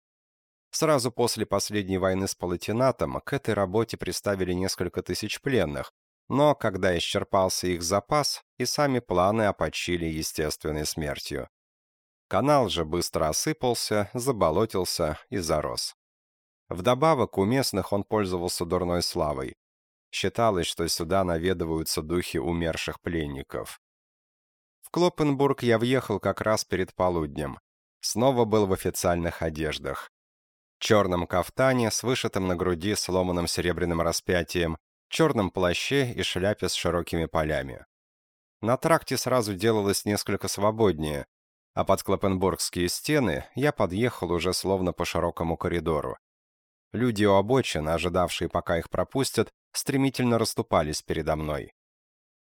Сразу после последней войны с Палатинатом к этой работе приставили несколько тысяч пленных, но когда исчерпался их запас, и сами планы опочили естественной смертью. Канал же быстро осыпался, заболотился и зарос. Вдобавок у местных он пользовался дурной славой. Считалось, что сюда наведываются духи умерших пленников. Клоппенбург я въехал как раз перед полуднем. Снова был в официальных одеждах. Черном кафтане с вышитым на груди сломанным серебряным распятием, черном плаще и шляпе с широкими полями. На тракте сразу делалось несколько свободнее, а под Клоппенбургские стены я подъехал уже словно по широкому коридору. Люди у обочин, ожидавшие, пока их пропустят, стремительно расступались передо мной.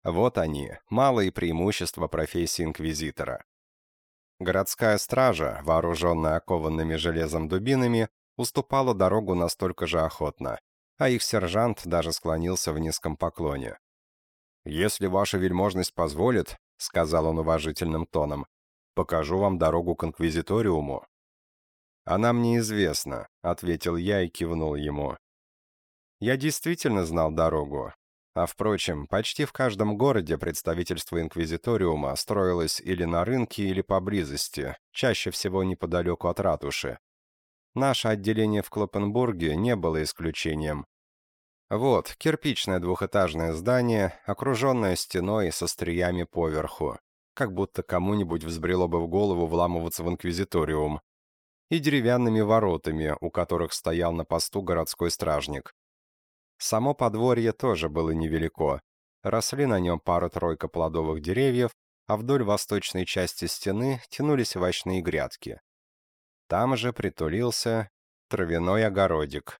Вот они, малые преимущества профессии инквизитора. Городская стража, вооруженная окованными железом дубинами, уступала дорогу настолько же охотно, а их сержант даже склонился в низком поклоне. «Если ваша вельможность позволит», — сказал он уважительным тоном, — «покажу вам дорогу к инквизиториуму». «Она мне известна», — ответил я и кивнул ему. Я действительно знал дорогу, а впрочем, почти в каждом городе представительство Инквизиториума строилось или на рынке, или поблизости, чаще всего неподалеку от ратуши. Наше отделение в Клопенбурге не было исключением. Вот, кирпичное двухэтажное здание, окруженное стеной со стриями поверху, как будто кому-нибудь взбрело бы в голову вламываться в Инквизиториум, и деревянными воротами, у которых стоял на посту городской стражник. Само подворье тоже было невелико. Росли на нем пара-тройка плодовых деревьев, а вдоль восточной части стены тянулись овощные грядки. Там же притулился травяной огородик.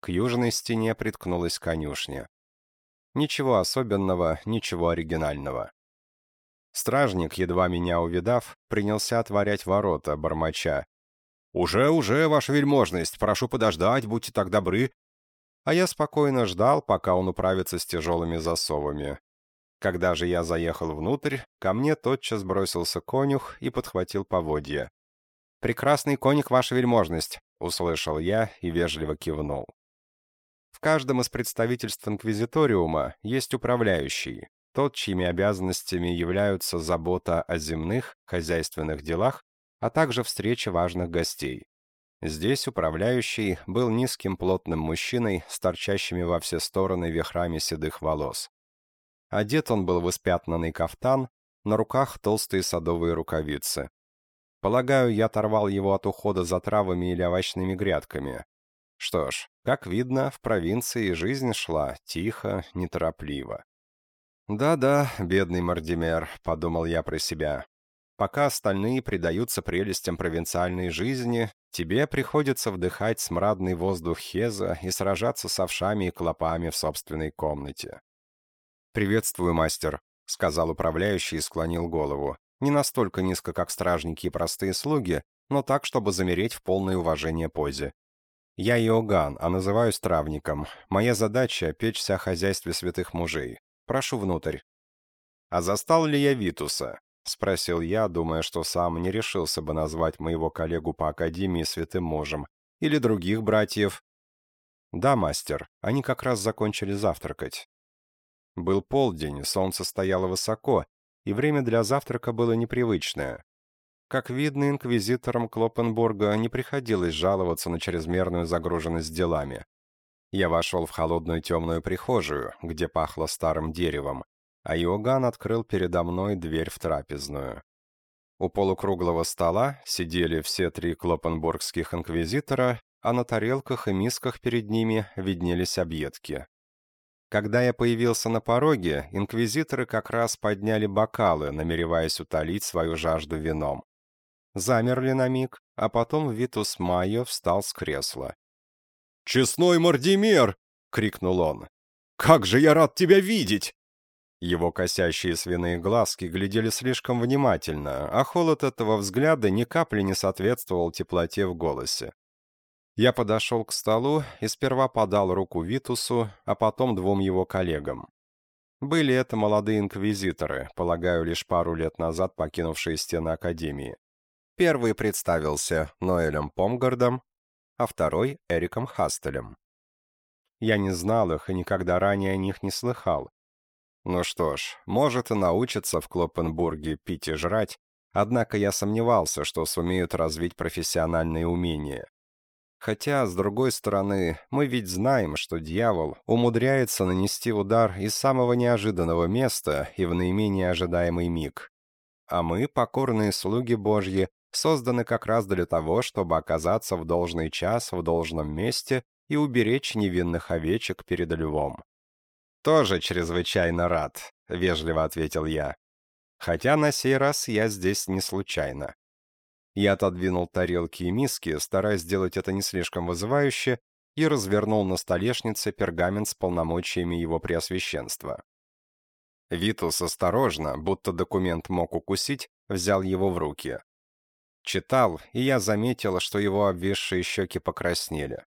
К южной стене приткнулась конюшня. Ничего особенного, ничего оригинального. Стражник, едва меня увидав, принялся отворять ворота, бормоча. «Уже, уже, ваша вельможность, прошу подождать, будьте так добры, а я спокойно ждал, пока он управится с тяжелыми засовами. Когда же я заехал внутрь, ко мне тотчас бросился конюх и подхватил поводья. «Прекрасный конюх, ваша вельможность!» — услышал я и вежливо кивнул. В каждом из представительств Инквизиториума есть управляющий, тот, чьими обязанностями являются забота о земных, хозяйственных делах, а также встреча важных гостей. Здесь управляющий был низким плотным мужчиной с торчащими во все стороны вихрами седых волос. Одет он был в испятнанный кафтан, на руках толстые садовые рукавицы. Полагаю, я оторвал его от ухода за травами или овощными грядками. Что ж, как видно, в провинции жизнь шла тихо, неторопливо. «Да-да, бедный Мардимер», — подумал я про себя. «Пока остальные предаются прелестям провинциальной жизни, тебе приходится вдыхать смрадный воздух Хеза и сражаться с овшами и клопами в собственной комнате». «Приветствую, мастер», — сказал управляющий и склонил голову. Не настолько низко, как стражники и простые слуги, но так, чтобы замереть в полное уважение позе. Я Иоганн, а называюсь травником. Моя задача — печься о хозяйстве святых мужей. Прошу внутрь. А застал ли я Витуса? Спросил я, думая, что сам не решился бы назвать моего коллегу по академии святым мужем. Или других братьев. Да, мастер, они как раз закончили завтракать. Был полдень, солнце стояло высоко, и время для завтрака было непривычное. Как видно, инквизиторам Клопенбурга не приходилось жаловаться на чрезмерную загруженность делами. Я вошел в холодную темную прихожую, где пахло старым деревом, а Иоганн открыл передо мной дверь в трапезную. У полукруглого стола сидели все три клопенбургских инквизитора, а на тарелках и мисках перед ними виднелись объедки. Когда я появился на пороге, инквизиторы как раз подняли бокалы, намереваясь утолить свою жажду вином. Замерли на миг, а потом Витус Майо встал с кресла. «Честной Мардимер!» — крикнул он. «Как же я рад тебя видеть!» Его косящие свиные глазки глядели слишком внимательно, а холод этого взгляда ни капли не соответствовал теплоте в голосе. Я подошел к столу и сперва подал руку Витусу, а потом двум его коллегам. Были это молодые инквизиторы, полагаю, лишь пару лет назад покинувшие стены Академии. Первый представился Ноэлем Помгардом, а второй — Эриком Хастелем. Я не знал их и никогда ранее о них не слыхал. Ну что ж, может и научатся в Клопенбурге пить и жрать, однако я сомневался, что сумеют развить профессиональные умения. Хотя, с другой стороны, мы ведь знаем, что дьявол умудряется нанести удар из самого неожиданного места и в наименее ожидаемый миг. А мы, покорные слуги Божьи, созданы как раз для того, чтобы оказаться в должный час в должном месте и уберечь невинных овечек перед львом. «Тоже чрезвычайно рад», — вежливо ответил я. «Хотя на сей раз я здесь не случайно. Я отодвинул тарелки и миски, стараясь сделать это не слишком вызывающе, и развернул на столешнице пергамент с полномочиями его преосвященства. Витус осторожно, будто документ мог укусить, взял его в руки. Читал, и я заметил, что его обвисшие щеки покраснели.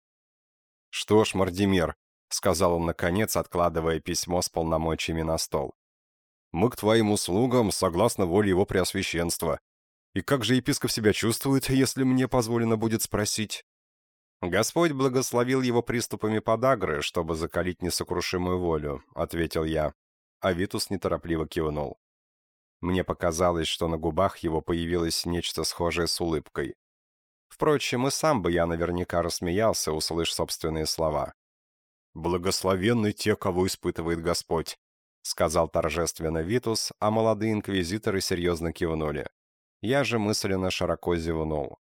«Что ж, Мардимир», — сказал он наконец, откладывая письмо с полномочиями на стол. «Мы к твоим услугам, согласно воле его преосвященства. И как же епископ себя чувствует, если мне позволено будет спросить? Господь благословил его приступами подагры, чтобы закалить несокрушимую волю, ответил я. А Витус неторопливо кивнул. Мне показалось, что на губах его появилось нечто схожее с улыбкой. Впрочем, и сам бы я наверняка рассмеялся, услышь собственные слова. «Благословенны те, кого испытывает Господь», — сказал торжественно Витус, а молодые инквизиторы серьезно кивнули. Я же мысленно широко зевнул.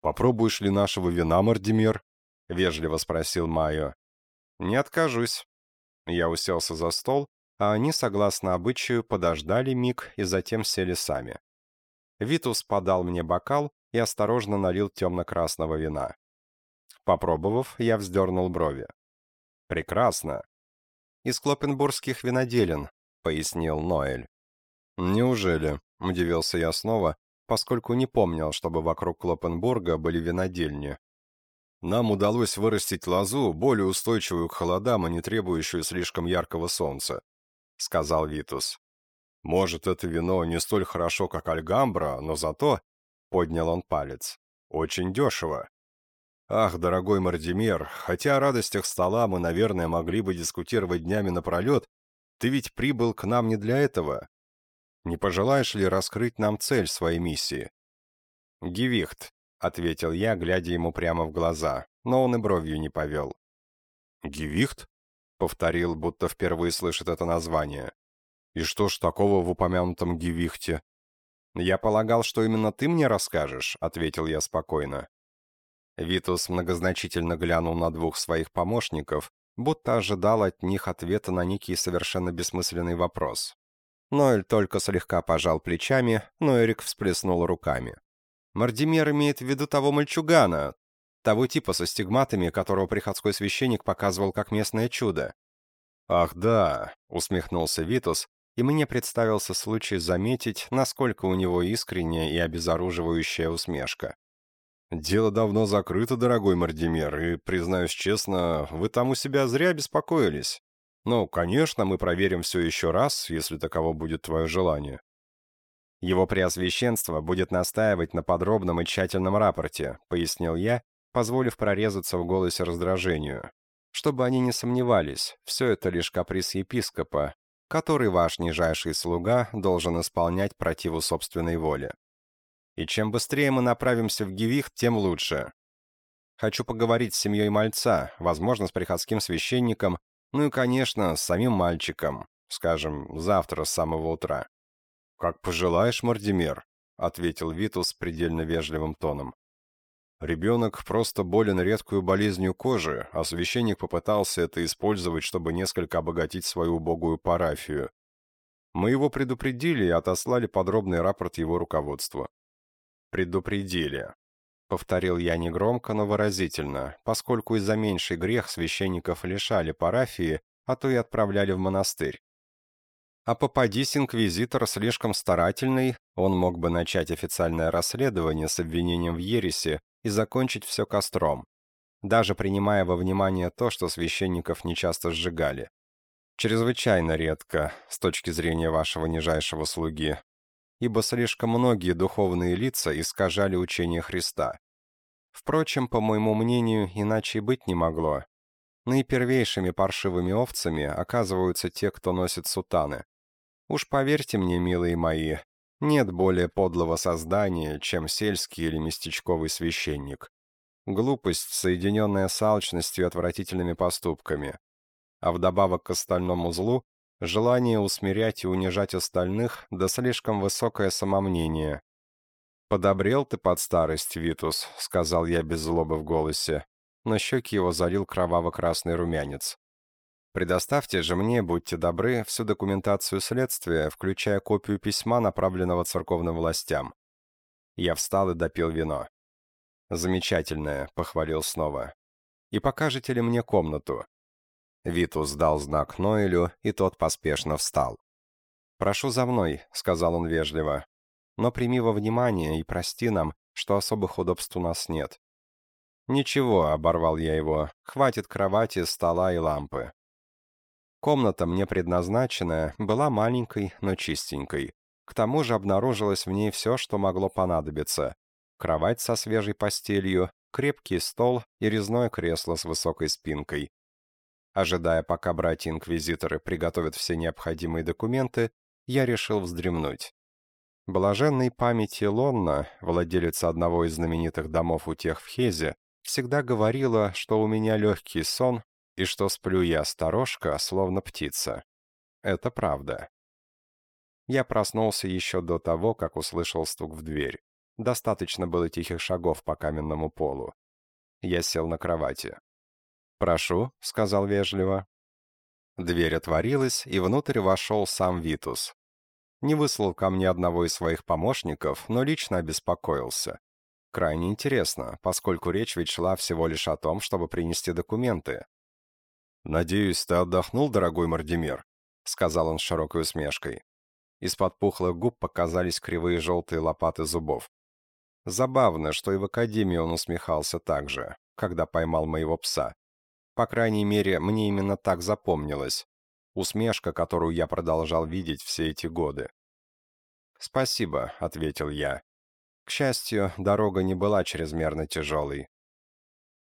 «Попробуешь ли нашего вина, Мардимир?» — вежливо спросил Майо. «Не откажусь». Я уселся за стол, а они, согласно обычаю, подождали миг и затем сели сами. Витус подал мне бокал и осторожно налил темно-красного вина. Попробовав, я вздернул брови. «Прекрасно!» «Из клопенбургских виноделин», — пояснил Ноэль. «Неужели?» — удивился я снова, поскольку не помнил, чтобы вокруг Клопенбурга были винодельни. Нам удалось вырастить лозу, более устойчивую к холодам и не требующую слишком яркого солнца, — сказал Витус. Может, это вино не столь хорошо, как Альгамбра, но зато, — поднял он палец, — очень дешево. Ах, дорогой Мардимер, хотя о радостях стола мы, наверное, могли бы дискутировать днями напролет, ты ведь прибыл к нам не для этого. Не пожелаешь ли раскрыть нам цель своей миссии?» «Гевихт», — ответил я, глядя ему прямо в глаза, но он и бровью не повел. «Гевихт?» — повторил, будто впервые слышит это название. И что ж такого в упомянутом Гевихте? «Я полагал, что именно ты мне расскажешь», — ответил я спокойно. Витус многозначительно глянул на двух своих помощников, будто ожидал от них ответа на некий совершенно бессмысленный вопрос. Ноэль только слегка пожал плечами, но Эрик всплеснул руками. «Мардимер имеет в виду того мальчугана, того типа со стигматами, которого приходской священник показывал как местное чудо». «Ах да», — усмехнулся Витус, и мне представился случай заметить, насколько у него искренняя и обезоруживающая усмешка. «Дело давно закрыто, дорогой Мардимер, и, признаюсь честно, вы там у себя зря беспокоились. Ну, конечно, мы проверим все еще раз, если таково будет твое желание». «Его преосвященство будет настаивать на подробном и тщательном рапорте», — пояснил я, позволив прорезаться в голосе раздражению. «Чтобы они не сомневались, все это лишь каприз епископа, который ваш нижайший слуга должен исполнять противу собственной воли. И чем быстрее мы направимся в Гивих, тем лучше. Хочу поговорить с семьей мальца, возможно, с приходским священником, ну и, конечно, с самим мальчиком, скажем, завтра с самого утра. «Как пожелаешь, Мардимер», — ответил Витус предельно вежливым тоном. Ребенок просто болен редкую болезнью кожи, а священник попытался это использовать, чтобы несколько обогатить свою убогую парафию. Мы его предупредили и отослали подробный рапорт его руководству. «Предупредили», — повторил я негромко, но выразительно, поскольку из-за меньший грех священников лишали парафии, а то и отправляли в монастырь. А попадись инквизитор слишком старательный, он мог бы начать официальное расследование с обвинением в ереси и закончить все костром, даже принимая во внимание то, что священников нечасто сжигали. Чрезвычайно редко, с точки зрения вашего нижайшего слуги, ибо слишком многие духовные лица искажали учение Христа. Впрочем, по моему мнению, иначе и быть не могло. Наипервейшими паршивыми овцами оказываются те, кто носит сутаны. Уж поверьте мне, милые мои, нет более подлого создания, чем сельский или местечковый священник. Глупость, соединенная с алчностью и отвратительными поступками. А вдобавок к остальному злу, желание усмирять и унижать остальных, да слишком высокое самомнение. «Подобрел ты под старость, Витус», — сказал я без злобы в голосе, но щеки его залил кроваво-красный румянец. «Предоставьте же мне, будьте добры, всю документацию следствия, включая копию письма, направленного церковным властям». Я встал и допил вино. «Замечательное», — похвалил снова. «И покажете ли мне комнату?» Витус дал знак Ноэлю, и тот поспешно встал. «Прошу за мной», — сказал он вежливо. «Но прими во внимание и прости нам, что особых удобств у нас нет». «Ничего», — оборвал я его, — «хватит кровати, стола и лампы». Комната, мне предназначенная, была маленькой, но чистенькой. К тому же обнаружилось в ней все, что могло понадобиться. Кровать со свежей постелью, крепкий стол и резное кресло с высокой спинкой. Ожидая, пока братья-инквизиторы приготовят все необходимые документы, я решил вздремнуть. Блаженной памяти Лонна, владелица одного из знаменитых домов у тех в Хезе, всегда говорила, что у меня легкий сон и что сплю я сторожка, словно птица. Это правда. Я проснулся еще до того, как услышал стук в дверь. Достаточно было тихих шагов по каменному полу. Я сел на кровати. «Прошу», — сказал вежливо. Дверь отворилась, и внутрь вошел сам Витус. Не выслал ко мне одного из своих помощников, но лично обеспокоился. Крайне интересно, поскольку речь ведь шла всего лишь о том, чтобы принести документы. «Надеюсь, ты отдохнул, дорогой Мардимер», — сказал он с широкой усмешкой. Из-под пухлых губ показались кривые желтые лопаты зубов. Забавно, что и в академии он усмехался так же, когда поймал моего пса. По крайней мере, мне именно так запомнилось. Усмешка, которую я продолжал видеть все эти годы. «Спасибо», — ответил я. К счастью, дорога не была чрезмерно тяжелой.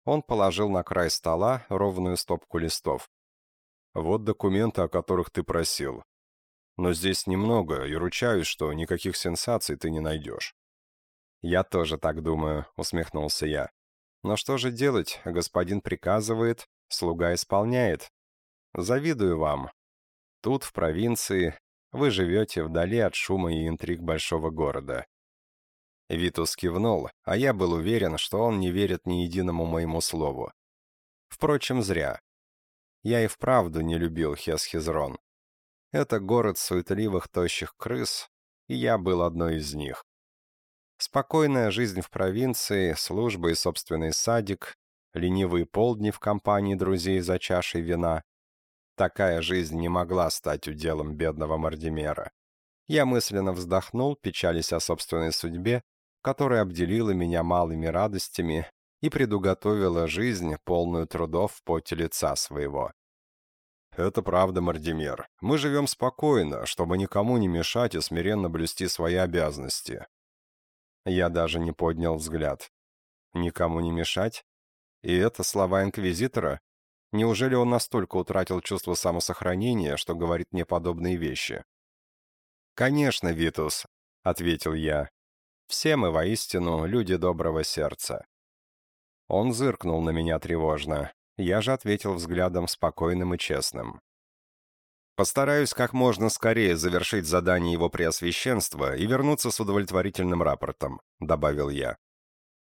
Он положил на край стола ровную стопку листов. «Вот документы, о которых ты просил. Но здесь немного, и ручаюсь, что никаких сенсаций ты не найдешь». «Я тоже так думаю», — усмехнулся я. «Но что же делать? Господин приказывает, Слуга исполняет. Завидую вам. Тут, в провинции, вы живете вдали от шума и интриг большого города. Витус кивнул, а я был уверен, что он не верит ни единому моему слову. Впрочем, зря. Я и вправду не любил Хесхизрон. Это город суетливых тощих крыс, и я был одной из них. Спокойная жизнь в провинции, служба и собственный садик, ленивые полдни в компании друзей за чашей вина. Такая жизнь не могла стать уделом бедного Мардимера. Я мысленно вздохнул, печались о собственной судьбе, которая обделила меня малыми радостями и предуготовила жизнь, полную трудов в поте лица своего. «Это правда, Мардимер. Мы живем спокойно, чтобы никому не мешать и смиренно блюсти свои обязанности. Я даже не поднял взгляд. Никому не мешать? И это слова инквизитора? Неужели он настолько утратил чувство самосохранения, что говорит мне подобные вещи? «Конечно, Витус», — ответил я. «Все мы воистину люди доброго сердца». Он зыркнул на меня тревожно. Я же ответил взглядом спокойным и честным. Постараюсь как можно скорее завершить задание его преосвященства и вернуться с удовлетворительным рапортом», — добавил я.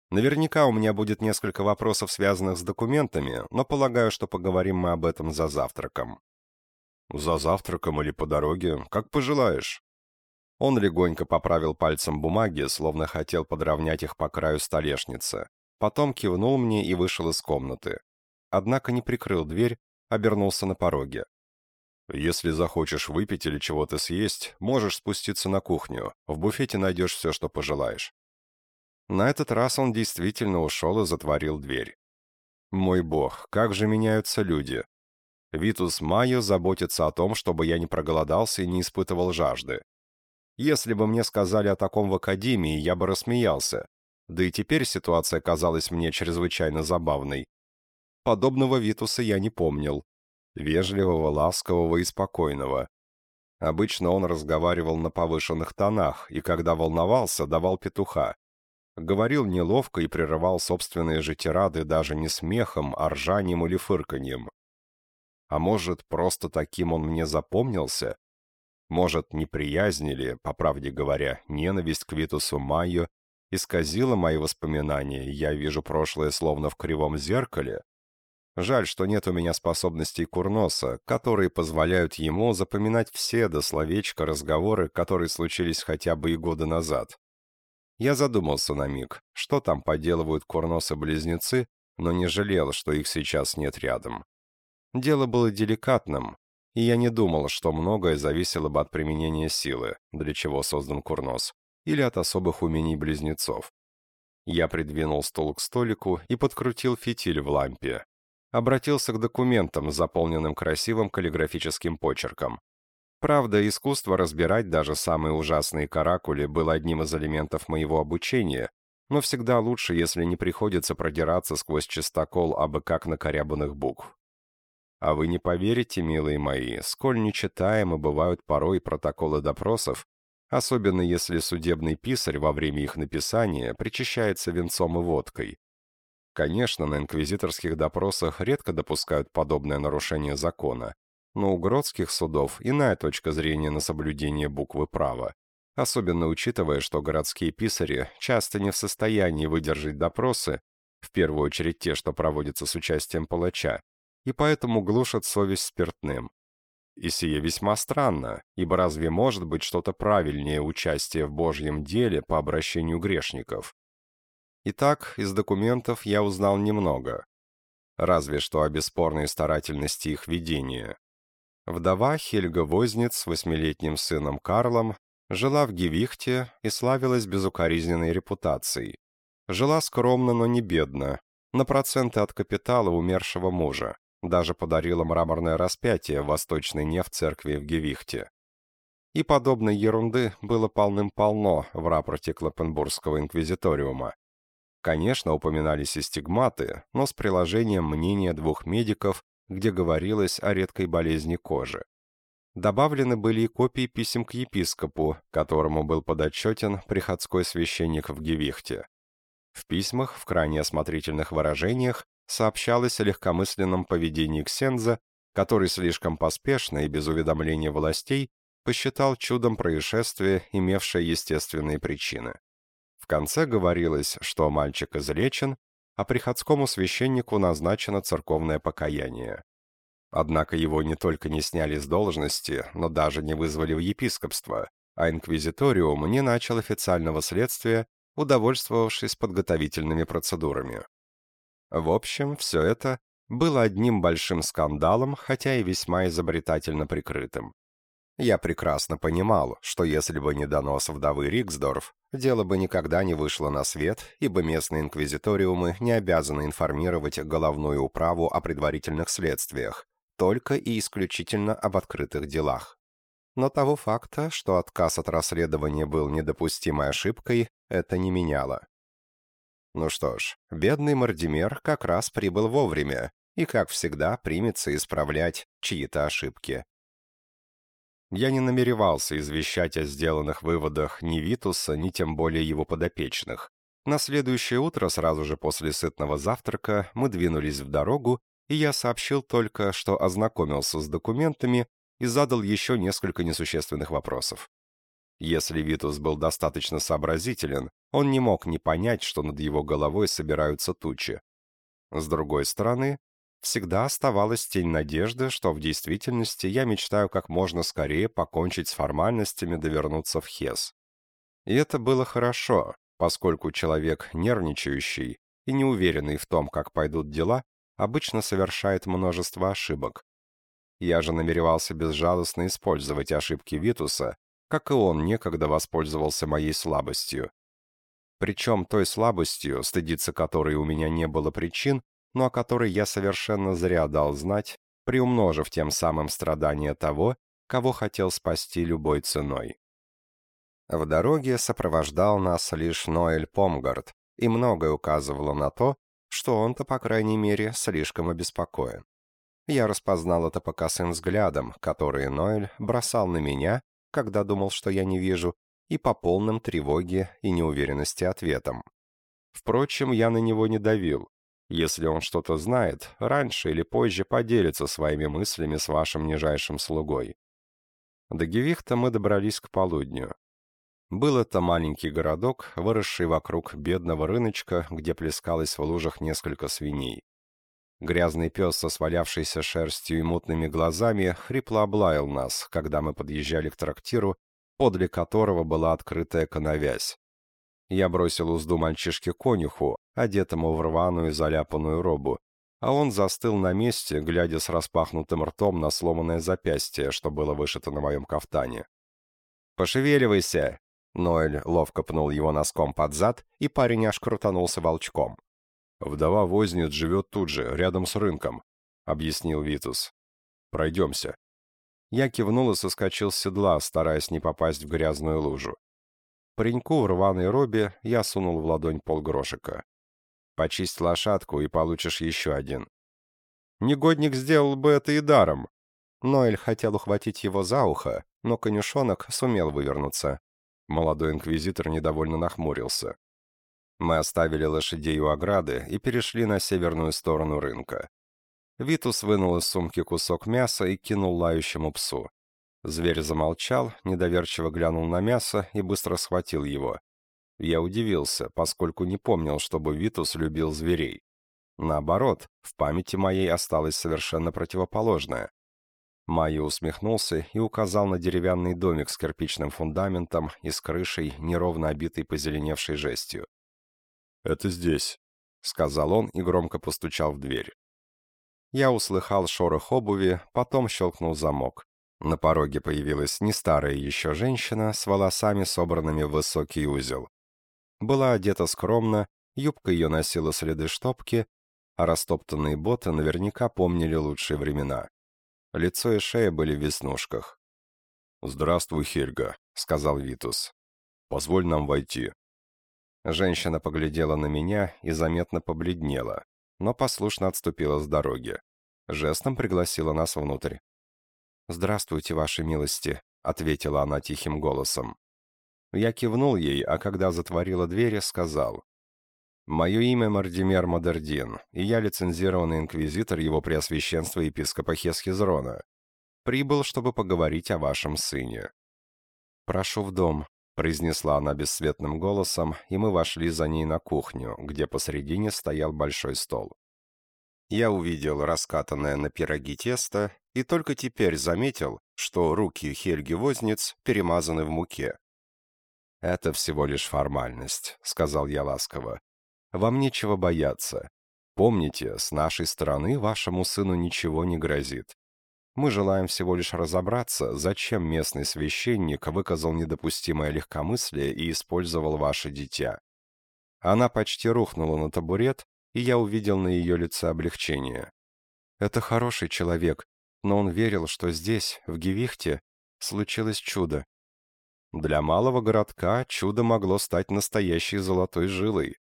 «Наверняка у меня будет несколько вопросов, связанных с документами, но полагаю, что поговорим мы об этом за завтраком». «За завтраком или по дороге, как пожелаешь». Он легонько поправил пальцем бумаги, словно хотел подровнять их по краю столешницы. Потом кивнул мне и вышел из комнаты. Однако не прикрыл дверь, обернулся на пороге. Если захочешь выпить или чего-то съесть, можешь спуститься на кухню. В буфете найдешь все, что пожелаешь». На этот раз он действительно ушел и затворил дверь. «Мой бог, как же меняются люди!» Витус Майо заботится о том, чтобы я не проголодался и не испытывал жажды. Если бы мне сказали о таком в академии, я бы рассмеялся. Да и теперь ситуация казалась мне чрезвычайно забавной. Подобного Витуса я не помнил вежливого, ласкового и спокойного. Обычно он разговаривал на повышенных тонах, и когда волновался, давал петуха. Говорил неловко и прерывал собственные же тирады даже не смехом, а ржанием или фырканьем. А может, просто таким он мне запомнился? Может, неприязнь или, по правде говоря, ненависть к Витусу Майо исказила мои воспоминания, я вижу прошлое словно в кривом зеркале? Жаль, что нет у меня способностей Курноса, которые позволяют ему запоминать все до словечка разговоры, которые случились хотя бы и года назад. Я задумался на миг, что там поделывают Курносы-близнецы, но не жалел, что их сейчас нет рядом. Дело было деликатным, и я не думал, что многое зависело бы от применения силы, для чего создан Курнос, или от особых умений близнецов. Я придвинул стол к столику и подкрутил фитиль в лампе, обратился к документам, заполненным красивым каллиграфическим почерком. Правда, искусство разбирать даже самые ужасные каракули было одним из элементов моего обучения, но всегда лучше, если не приходится продираться сквозь чистокол абы как накорябанных букв. А вы не поверите, милые мои, сколь нечитаемы бывают порой протоколы допросов, особенно если судебный писарь во время их написания причащается венцом и водкой. Конечно, на инквизиторских допросах редко допускают подобное нарушение закона, но у городских судов иная точка зрения на соблюдение буквы права, особенно учитывая, что городские писари часто не в состоянии выдержать допросы, в первую очередь те, что проводятся с участием палача, и поэтому глушат совесть спиртным. И сие весьма странно, ибо разве может быть что-то правильнее участия в Божьем деле по обращению грешников? Итак, из документов я узнал немного. Разве что о бесспорной старательности их ведения. Вдова Хельга Возниц с восьмилетним сыном Карлом жила в Гевихте и славилась безукоризненной репутацией. Жила скромно, но не бедно, на проценты от капитала умершего мужа. Даже подарила мраморное распятие в восточной неф церкви в Гевихте. И подобной ерунды было полным-полно в рапорте Клопенбургского инквизиториума. Конечно, упоминались и стигматы, но с приложением мнения двух медиков, где говорилось о редкой болезни кожи. Добавлены были и копии писем к епископу, которому был подотчетен приходской священник в Гевихте. В письмах, в крайне осмотрительных выражениях, сообщалось о легкомысленном поведении Ксенза, который слишком поспешно и без уведомления властей посчитал чудом происшествие, имевшее естественные причины. В конце говорилось, что мальчик излечен, а приходскому священнику назначено церковное покаяние. Однако его не только не сняли с должности, но даже не вызвали в епископство, а инквизиториум не начал официального следствия, удовольствовавшись подготовительными процедурами. В общем, все это было одним большим скандалом, хотя и весьма изобретательно прикрытым. Я прекрасно понимал, что если бы не донос вдовы Риксдорф, дело бы никогда не вышло на свет, ибо местные инквизиториумы не обязаны информировать головную управу о предварительных следствиях, только и исключительно об открытых делах. Но того факта, что отказ от расследования был недопустимой ошибкой, это не меняло. Ну что ж, бедный Мардимер как раз прибыл вовремя и, как всегда, примется исправлять чьи-то ошибки. Я не намеревался извещать о сделанных выводах ни Витуса, ни тем более его подопечных. На следующее утро, сразу же после сытного завтрака, мы двинулись в дорогу, и я сообщил только, что ознакомился с документами и задал еще несколько несущественных вопросов. Если Витус был достаточно сообразителен, он не мог не понять, что над его головой собираются тучи. С другой стороны, всегда оставалась тень надежды, что в действительности я мечтаю как можно скорее покончить с формальностями да вернуться в Хес. И это было хорошо, поскольку человек нервничающий и неуверенный в том, как пойдут дела, обычно совершает множество ошибок. Я же намеревался безжалостно использовать ошибки Витуса, как и он некогда воспользовался моей слабостью. Причем той слабостью, стыдиться которой у меня не было причин, но о которой я совершенно зря дал знать, приумножив тем самым страдания того, кого хотел спасти любой ценой. В дороге сопровождал нас лишь Ноэль Помгард, и многое указывало на то, что он-то, по крайней мере, слишком обеспокоен. Я распознал это по косым взглядам, которые Ноэль бросал на меня, когда думал, что я не вижу, и по полным тревоге и неуверенности ответам. Впрочем, я на него не давил, если он что-то знает, раньше или позже поделится своими мыслями с вашим нижайшим слугой. До Гевихта мы добрались к полудню. Был это маленький городок, выросший вокруг бедного рыночка, где плескалось в лужах несколько свиней. Грязный пес со свалявшейся шерстью и мутными глазами хрипло облаял нас, когда мы подъезжали к трактиру, подле которого была открытая коновязь. Я бросил узду мальчишке-конюху, одетому в рваную заляпанную робу, а он застыл на месте, глядя с распахнутым ртом на сломанное запястье, что было вышито на моем кафтане. «Пошевеливайся!» Ноэль ловко пнул его носком под зад, и парень аж крутанулся волчком. «Вдова Вознец живет тут же, рядом с рынком», — объяснил Витус. «Пройдемся». Я кивнул и соскочил с седла, стараясь не попасть в грязную лужу. Пареньку в рваной робе я сунул в ладонь полгрошика. Почисть лошадку, и получишь еще один. Негодник сделал бы это и даром. Ноэль хотел ухватить его за ухо, но конюшонок сумел вывернуться. Молодой инквизитор недовольно нахмурился. Мы оставили лошадей у ограды и перешли на северную сторону рынка. Витус вынул из сумки кусок мяса и кинул лающему псу. Зверь замолчал, недоверчиво глянул на мясо и быстро схватил его. Я удивился, поскольку не помнил, чтобы Витус любил зверей. Наоборот, в памяти моей осталось совершенно противоположное. Майя усмехнулся и указал на деревянный домик с кирпичным фундаментом и с крышей, неровно обитой позеленевшей жестью. «Это здесь», — сказал он и громко постучал в дверь. Я услыхал шорох обуви, потом щелкнул замок. На пороге появилась не старая еще женщина с волосами, собранными в высокий узел. Была одета скромно, юбка ее носила следы штопки, а растоптанные боты наверняка помнили лучшие времена. Лицо и шея были в веснушках. «Здравствуй, Хельга», — сказал Витус. «Позволь нам войти». Женщина поглядела на меня и заметно побледнела, но послушно отступила с дороги. Жестом пригласила нас внутрь. «Здравствуйте, ваши милости», — ответила она тихим голосом. Я кивнул ей, а когда затворила дверь, сказал. «Мое имя Мардимер Модердин, и я лицензированный инквизитор его преосвященства епископа Хесхизрона. Прибыл, чтобы поговорить о вашем сыне». «Прошу в дом», — произнесла она бесцветным голосом, и мы вошли за ней на кухню, где посредине стоял большой стол. Я увидел раскатанное на пироги тесто и только теперь заметил, что руки Хельги Возниц перемазаны в муке. «Это всего лишь формальность», — сказал я ласково. «Вам нечего бояться. Помните, с нашей стороны вашему сыну ничего не грозит. Мы желаем всего лишь разобраться, зачем местный священник выказал недопустимое легкомыслие и использовал ваше дитя». Она почти рухнула на табурет, и я увидел на ее лице облегчение. «Это хороший человек, но он верил, что здесь, в Гевихте, случилось чудо. Для малого городка чудо могло стать настоящей золотой жилой.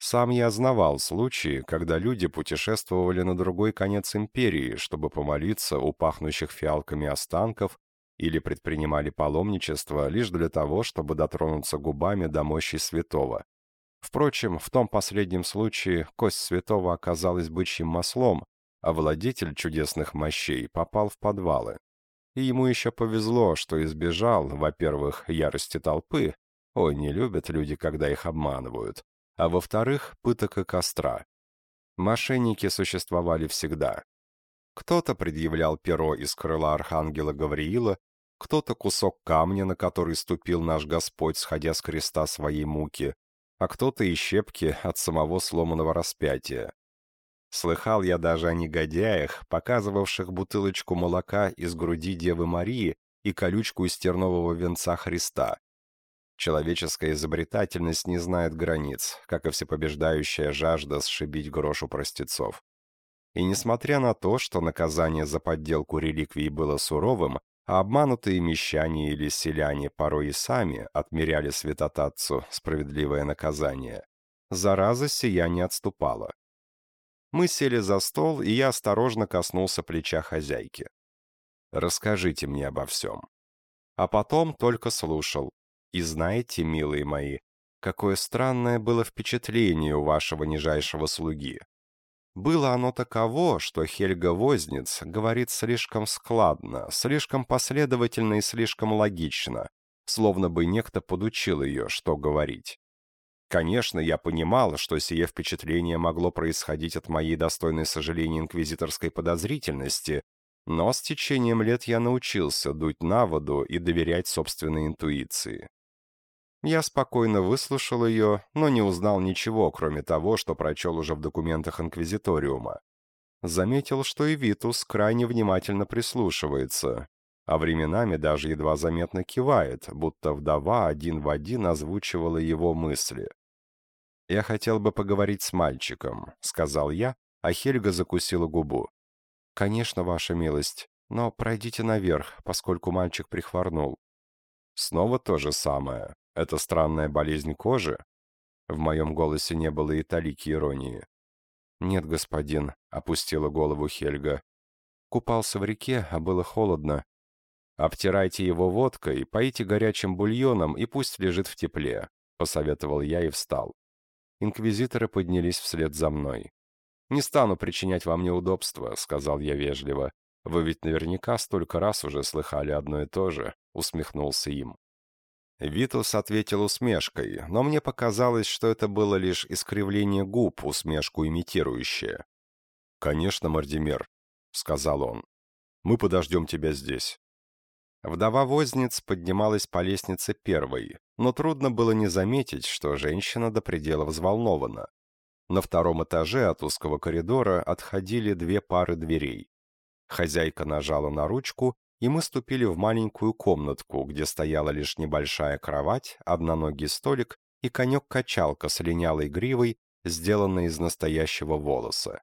Сам я знавал случаи, когда люди путешествовали на другой конец империи, чтобы помолиться у пахнущих фиалками останков или предпринимали паломничество лишь для того, чтобы дотронуться губами до мощи святого. Впрочем, в том последнем случае кость святого оказалась бычьим маслом, а владетель чудесных мощей попал в подвалы. И ему еще повезло, что избежал, во-первых, ярости толпы, ой, не любят люди, когда их обманывают, а во-вторых, пыток и костра. Мошенники существовали всегда. Кто-то предъявлял перо из крыла архангела Гавриила, кто-то кусок камня, на который ступил наш Господь, сходя с креста своей муки, а кто-то и щепки от самого сломанного распятия. Слыхал я даже о негодяях, показывавших бутылочку молока из груди Девы Марии и колючку из тернового венца Христа. Человеческая изобретательность не знает границ, как и всепобеждающая жажда сшибить грошу простецов. И несмотря на то, что наказание за подделку реликвий было суровым, а обманутые мещане или селяне порой и сами отмеряли святотатцу справедливое наказание, зараза сия не отступала. Мы сели за стол, и я осторожно коснулся плеча хозяйки. «Расскажите мне обо всем». А потом только слушал. И знаете, милые мои, какое странное было впечатление у вашего нижайшего слуги. Было оно таково, что Хельга Возниц говорит слишком складно, слишком последовательно и слишком логично, словно бы некто подучил ее, что говорить. Конечно, я понимал, что сие впечатление могло происходить от моей достойной сожаления инквизиторской подозрительности, но с течением лет я научился дуть на воду и доверять собственной интуиции. Я спокойно выслушал ее, но не узнал ничего, кроме того, что прочел уже в документах Инквизиториума. Заметил, что и Витус крайне внимательно прислушивается, а временами даже едва заметно кивает, будто вдова один в один озвучивала его мысли. «Я хотел бы поговорить с мальчиком», — сказал я, а Хельга закусила губу. «Конечно, ваша милость, но пройдите наверх, поскольку мальчик прихворнул». Снова то же самое. Это странная болезнь кожи? В моем голосе не было и талики иронии. «Нет, господин», — опустила голову Хельга. «Купался в реке, а было холодно. Обтирайте его водкой, поите горячим бульоном и пусть лежит в тепле», — посоветовал я и встал. Инквизиторы поднялись вслед за мной. «Не стану причинять вам неудобства», — сказал я вежливо. «Вы ведь наверняка столько раз уже слыхали одно и то же», — усмехнулся им. Витус ответил усмешкой, но мне показалось, что это было лишь искривление губ, усмешку имитирующее. «Конечно, Мардимер», — сказал он. «Мы подождем тебя здесь». Вдова Возниц поднималась по лестнице первой, но трудно было не заметить, что женщина до предела взволнована. На втором этаже от узкого коридора отходили две пары дверей. Хозяйка нажала на ручку, и мы ступили в маленькую комнатку, где стояла лишь небольшая кровать, одноногий столик и конек-качалка с линялой гривой, сделанной из настоящего волоса.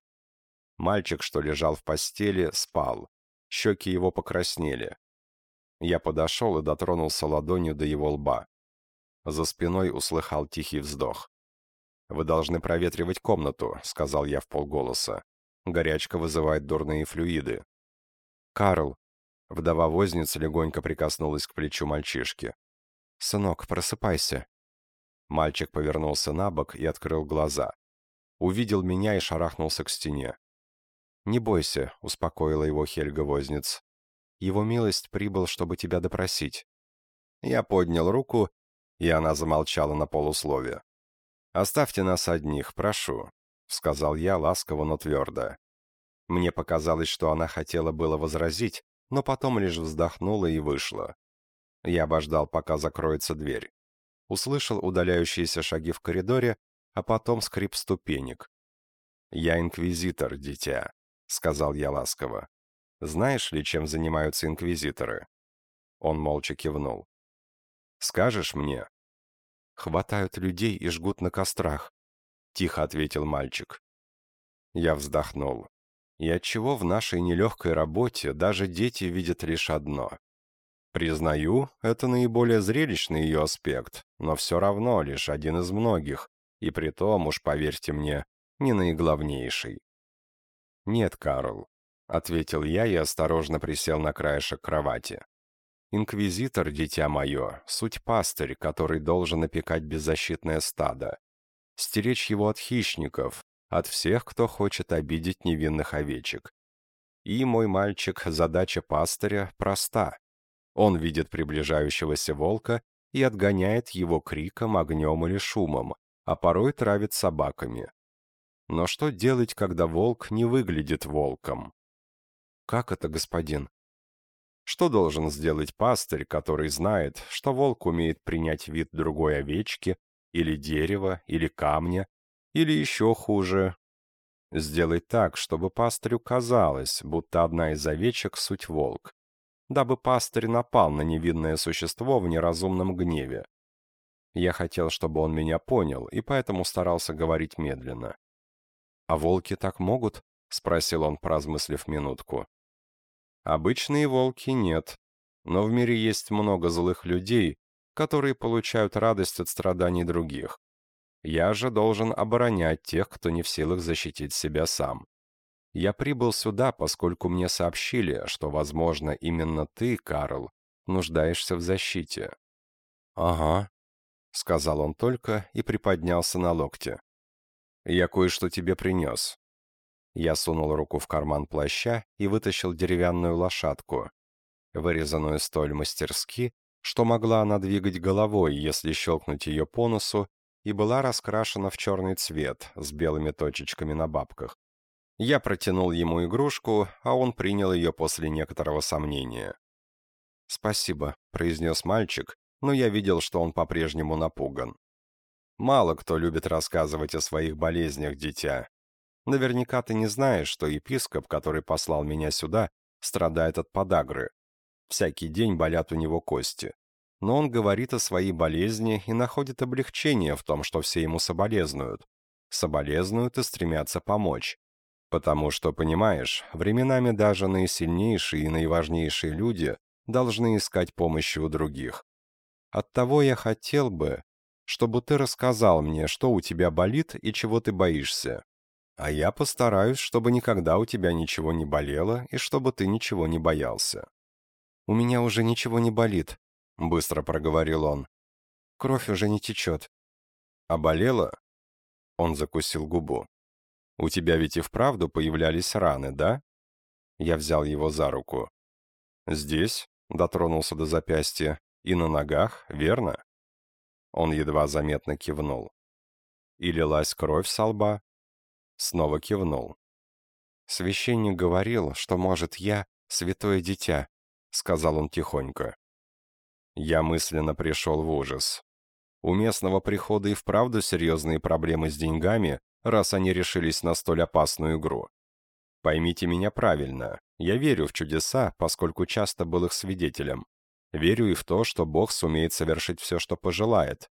Мальчик, что лежал в постели, спал. Щеки его покраснели. Я подошел и дотронулся ладонью до его лба. За спиной услыхал тихий вздох. «Вы должны проветривать комнату», — сказал я в полголоса. «Горячка вызывает дурные флюиды». «Карл», — вдова возницы легонько прикоснулась к плечу мальчишки. «Сынок, просыпайся». Мальчик повернулся на бок и открыл глаза. Увидел меня и шарахнулся к стене. «Не бойся», — успокоила его Хельга Возниц. Его милость прибыл, чтобы тебя допросить». Я поднял руку, и она замолчала на полуслове. «Оставьте нас одних, прошу», — сказал я ласково, но твердо. Мне показалось, что она хотела было возразить, но потом лишь вздохнула и вышла. Я обождал, пока закроется дверь. Услышал удаляющиеся шаги в коридоре, а потом скрип ступенек. «Я инквизитор, дитя», — сказал я ласково. «Знаешь ли, чем занимаются инквизиторы?» Он молча кивнул. «Скажешь мне?» «Хватают людей и жгут на кострах», — тихо ответил мальчик. Я вздохнул. И отчего в нашей нелегкой работе даже дети видят лишь одно? Признаю, это наиболее зрелищный ее аспект, но все равно лишь один из многих, и при том, уж поверьте мне, не наиглавнейший. «Нет, Карл», — ответил я и осторожно присел на краешек кровати. «Инквизитор, дитя мое, суть пастырь, который должен опекать беззащитное стадо, стеречь его от хищников, от всех, кто хочет обидеть невинных овечек. И, мой мальчик, задача пастыря проста. Он видит приближающегося волка и отгоняет его криком, огнем или шумом, а порой травит собаками. Но что делать, когда волк не выглядит волком? Как это, господин? Что должен сделать пастырь, который знает, что волк умеет принять вид другой овечки, или дерева, или камня, или еще хуже? Сделать так, чтобы пастырю казалось, будто одна из овечек — суть волк, дабы пастырь напал на невинное существо в неразумном гневе. Я хотел, чтобы он меня понял, и поэтому старался говорить медленно. «А волки так могут?» — спросил он, поразмыслив минутку. «Обычные волки нет, но в мире есть много злых людей, которые получают радость от страданий других. Я же должен оборонять тех, кто не в силах защитить себя сам. Я прибыл сюда, поскольку мне сообщили, что, возможно, именно ты, Карл, нуждаешься в защите». «Ага», — сказал он только и приподнялся на локте. «Я кое-что тебе принес». Я сунул руку в карман плаща и вытащил деревянную лошадку, вырезанную столь мастерски, что могла она двигать головой, если щелкнуть ее по носу, и была раскрашена в черный цвет с белыми точечками на бабках. Я протянул ему игрушку, а он принял ее после некоторого сомнения. «Спасибо», — произнес мальчик, но я видел, что он по-прежнему напуган. Мало кто любит рассказывать о своих болезнях, дитя. Наверняка ты не знаешь, что епископ, который послал меня сюда, страдает от подагры. Всякий день болят у него кости. Но он говорит о своей болезни и находит облегчение в том, что все ему соболезнуют. Соболезнуют и стремятся помочь. Потому что, понимаешь, временами даже наисильнейшие и наиважнейшие люди должны искать помощи у других. Оттого я хотел бы, чтобы ты рассказал мне, что у тебя болит и чего ты боишься. А я постараюсь, чтобы никогда у тебя ничего не болело и чтобы ты ничего не боялся». «У меня уже ничего не болит», — быстро проговорил он. «Кровь уже не течет». «А болела?» Он закусил губу. «У тебя ведь и вправду появлялись раны, да?» Я взял его за руку. «Здесь?» — дотронулся до запястья. И на ногах, верно?» Он едва заметно кивнул. И лилась кровь со лба. Снова кивнул. «Священник говорил, что, может, я святое дитя», — сказал он тихонько. Я мысленно пришел в ужас. У местного прихода и вправду серьезные проблемы с деньгами, раз они решились на столь опасную игру. Поймите меня правильно, я верю в чудеса, поскольку часто был их свидетелем. Верю и в то, что Бог сумеет совершить все, что пожелает.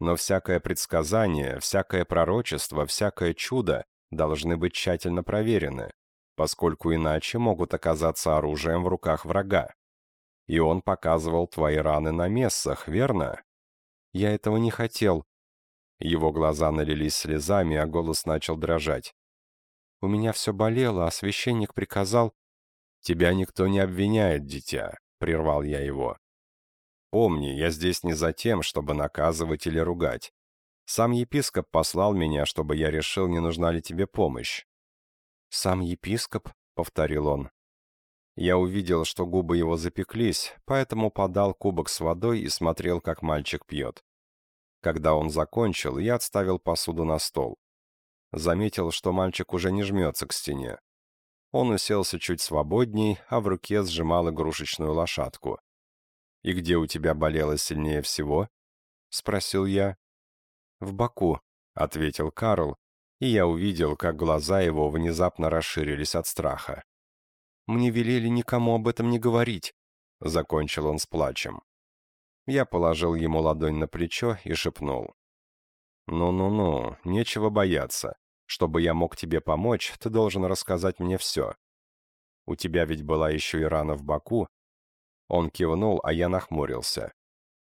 Но всякое предсказание, всякое пророчество, всякое чудо должны быть тщательно проверены, поскольку иначе могут оказаться оружием в руках врага. И он показывал твои раны на мессах, верно? Я этого не хотел. Его глаза налились слезами, а голос начал дрожать. У меня все болело, а священник приказал... Тебя никто не обвиняет, дитя. — прервал я его. «Помни, я здесь не за тем, чтобы наказывать или ругать. Сам епископ послал меня, чтобы я решил, не нужна ли тебе помощь». «Сам епископ?» — повторил он. Я увидел, что губы его запеклись, поэтому подал кубок с водой и смотрел, как мальчик пьет. Когда он закончил, я отставил посуду на стол. Заметил, что мальчик уже не жмется к стене. Он уселся чуть свободней, а в руке сжимал игрушечную лошадку. «И где у тебя болело сильнее всего?» — спросил я. «В боку», — ответил Карл, и я увидел, как глаза его внезапно расширились от страха. Мне велели никому об этом не говорить», — закончил он с плачем. Я положил ему ладонь на плечо и шепнул. «Ну-ну-ну, нечего бояться. Чтобы я мог тебе помочь, ты должен рассказать мне все. У тебя ведь была еще и рана в боку». Он кивнул, а я нахмурился.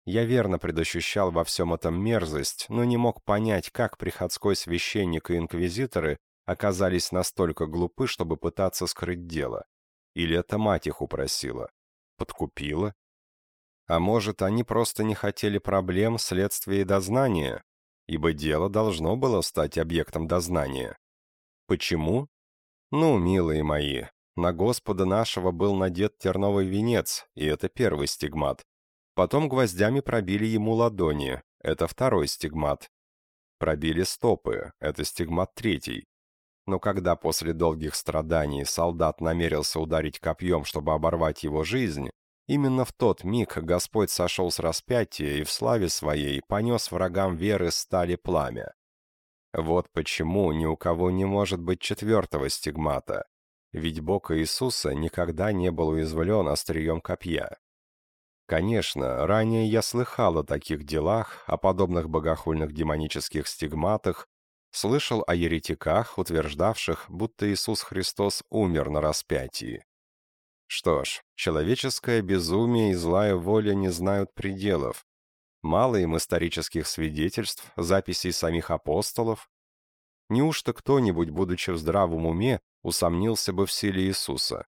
Я верно предощущал во всем этом мерзость, но не мог понять, как приходской священник и инквизиторы оказались настолько глупы, чтобы пытаться скрыть дело. Или это мать их упросила? Подкупила? А может, они просто не хотели проблем, следствия и дознания? Ибо дело должно было стать объектом дознания. Почему? Ну, милые мои, на Господа нашего был надет терновый венец, и это первый стигмат. Потом гвоздями пробили ему ладони, это второй стигмат. Пробили стопы, это стигмат третий. Но когда после долгих страданий солдат намерился ударить копьем, чтобы оборвать его жизнь, именно в тот миг Господь сошел с распятия и в славе своей понес врагам веры стали пламя. Вот почему ни у кого не может быть четвертого стигмата, ведь Бог Иисуса никогда не был уязвлен острием копья. Конечно, ранее я слыхал о таких делах, о подобных богохульных демонических стигматах, слышал о еретиках, утверждавших, будто Иисус Христос умер на распятии. Что ж, человеческое безумие и злая воля не знают пределов. Мало им исторических свидетельств, записей самих апостолов. Неужто кто-нибудь, будучи в здравом уме, усомнился бы в силе Иисуса?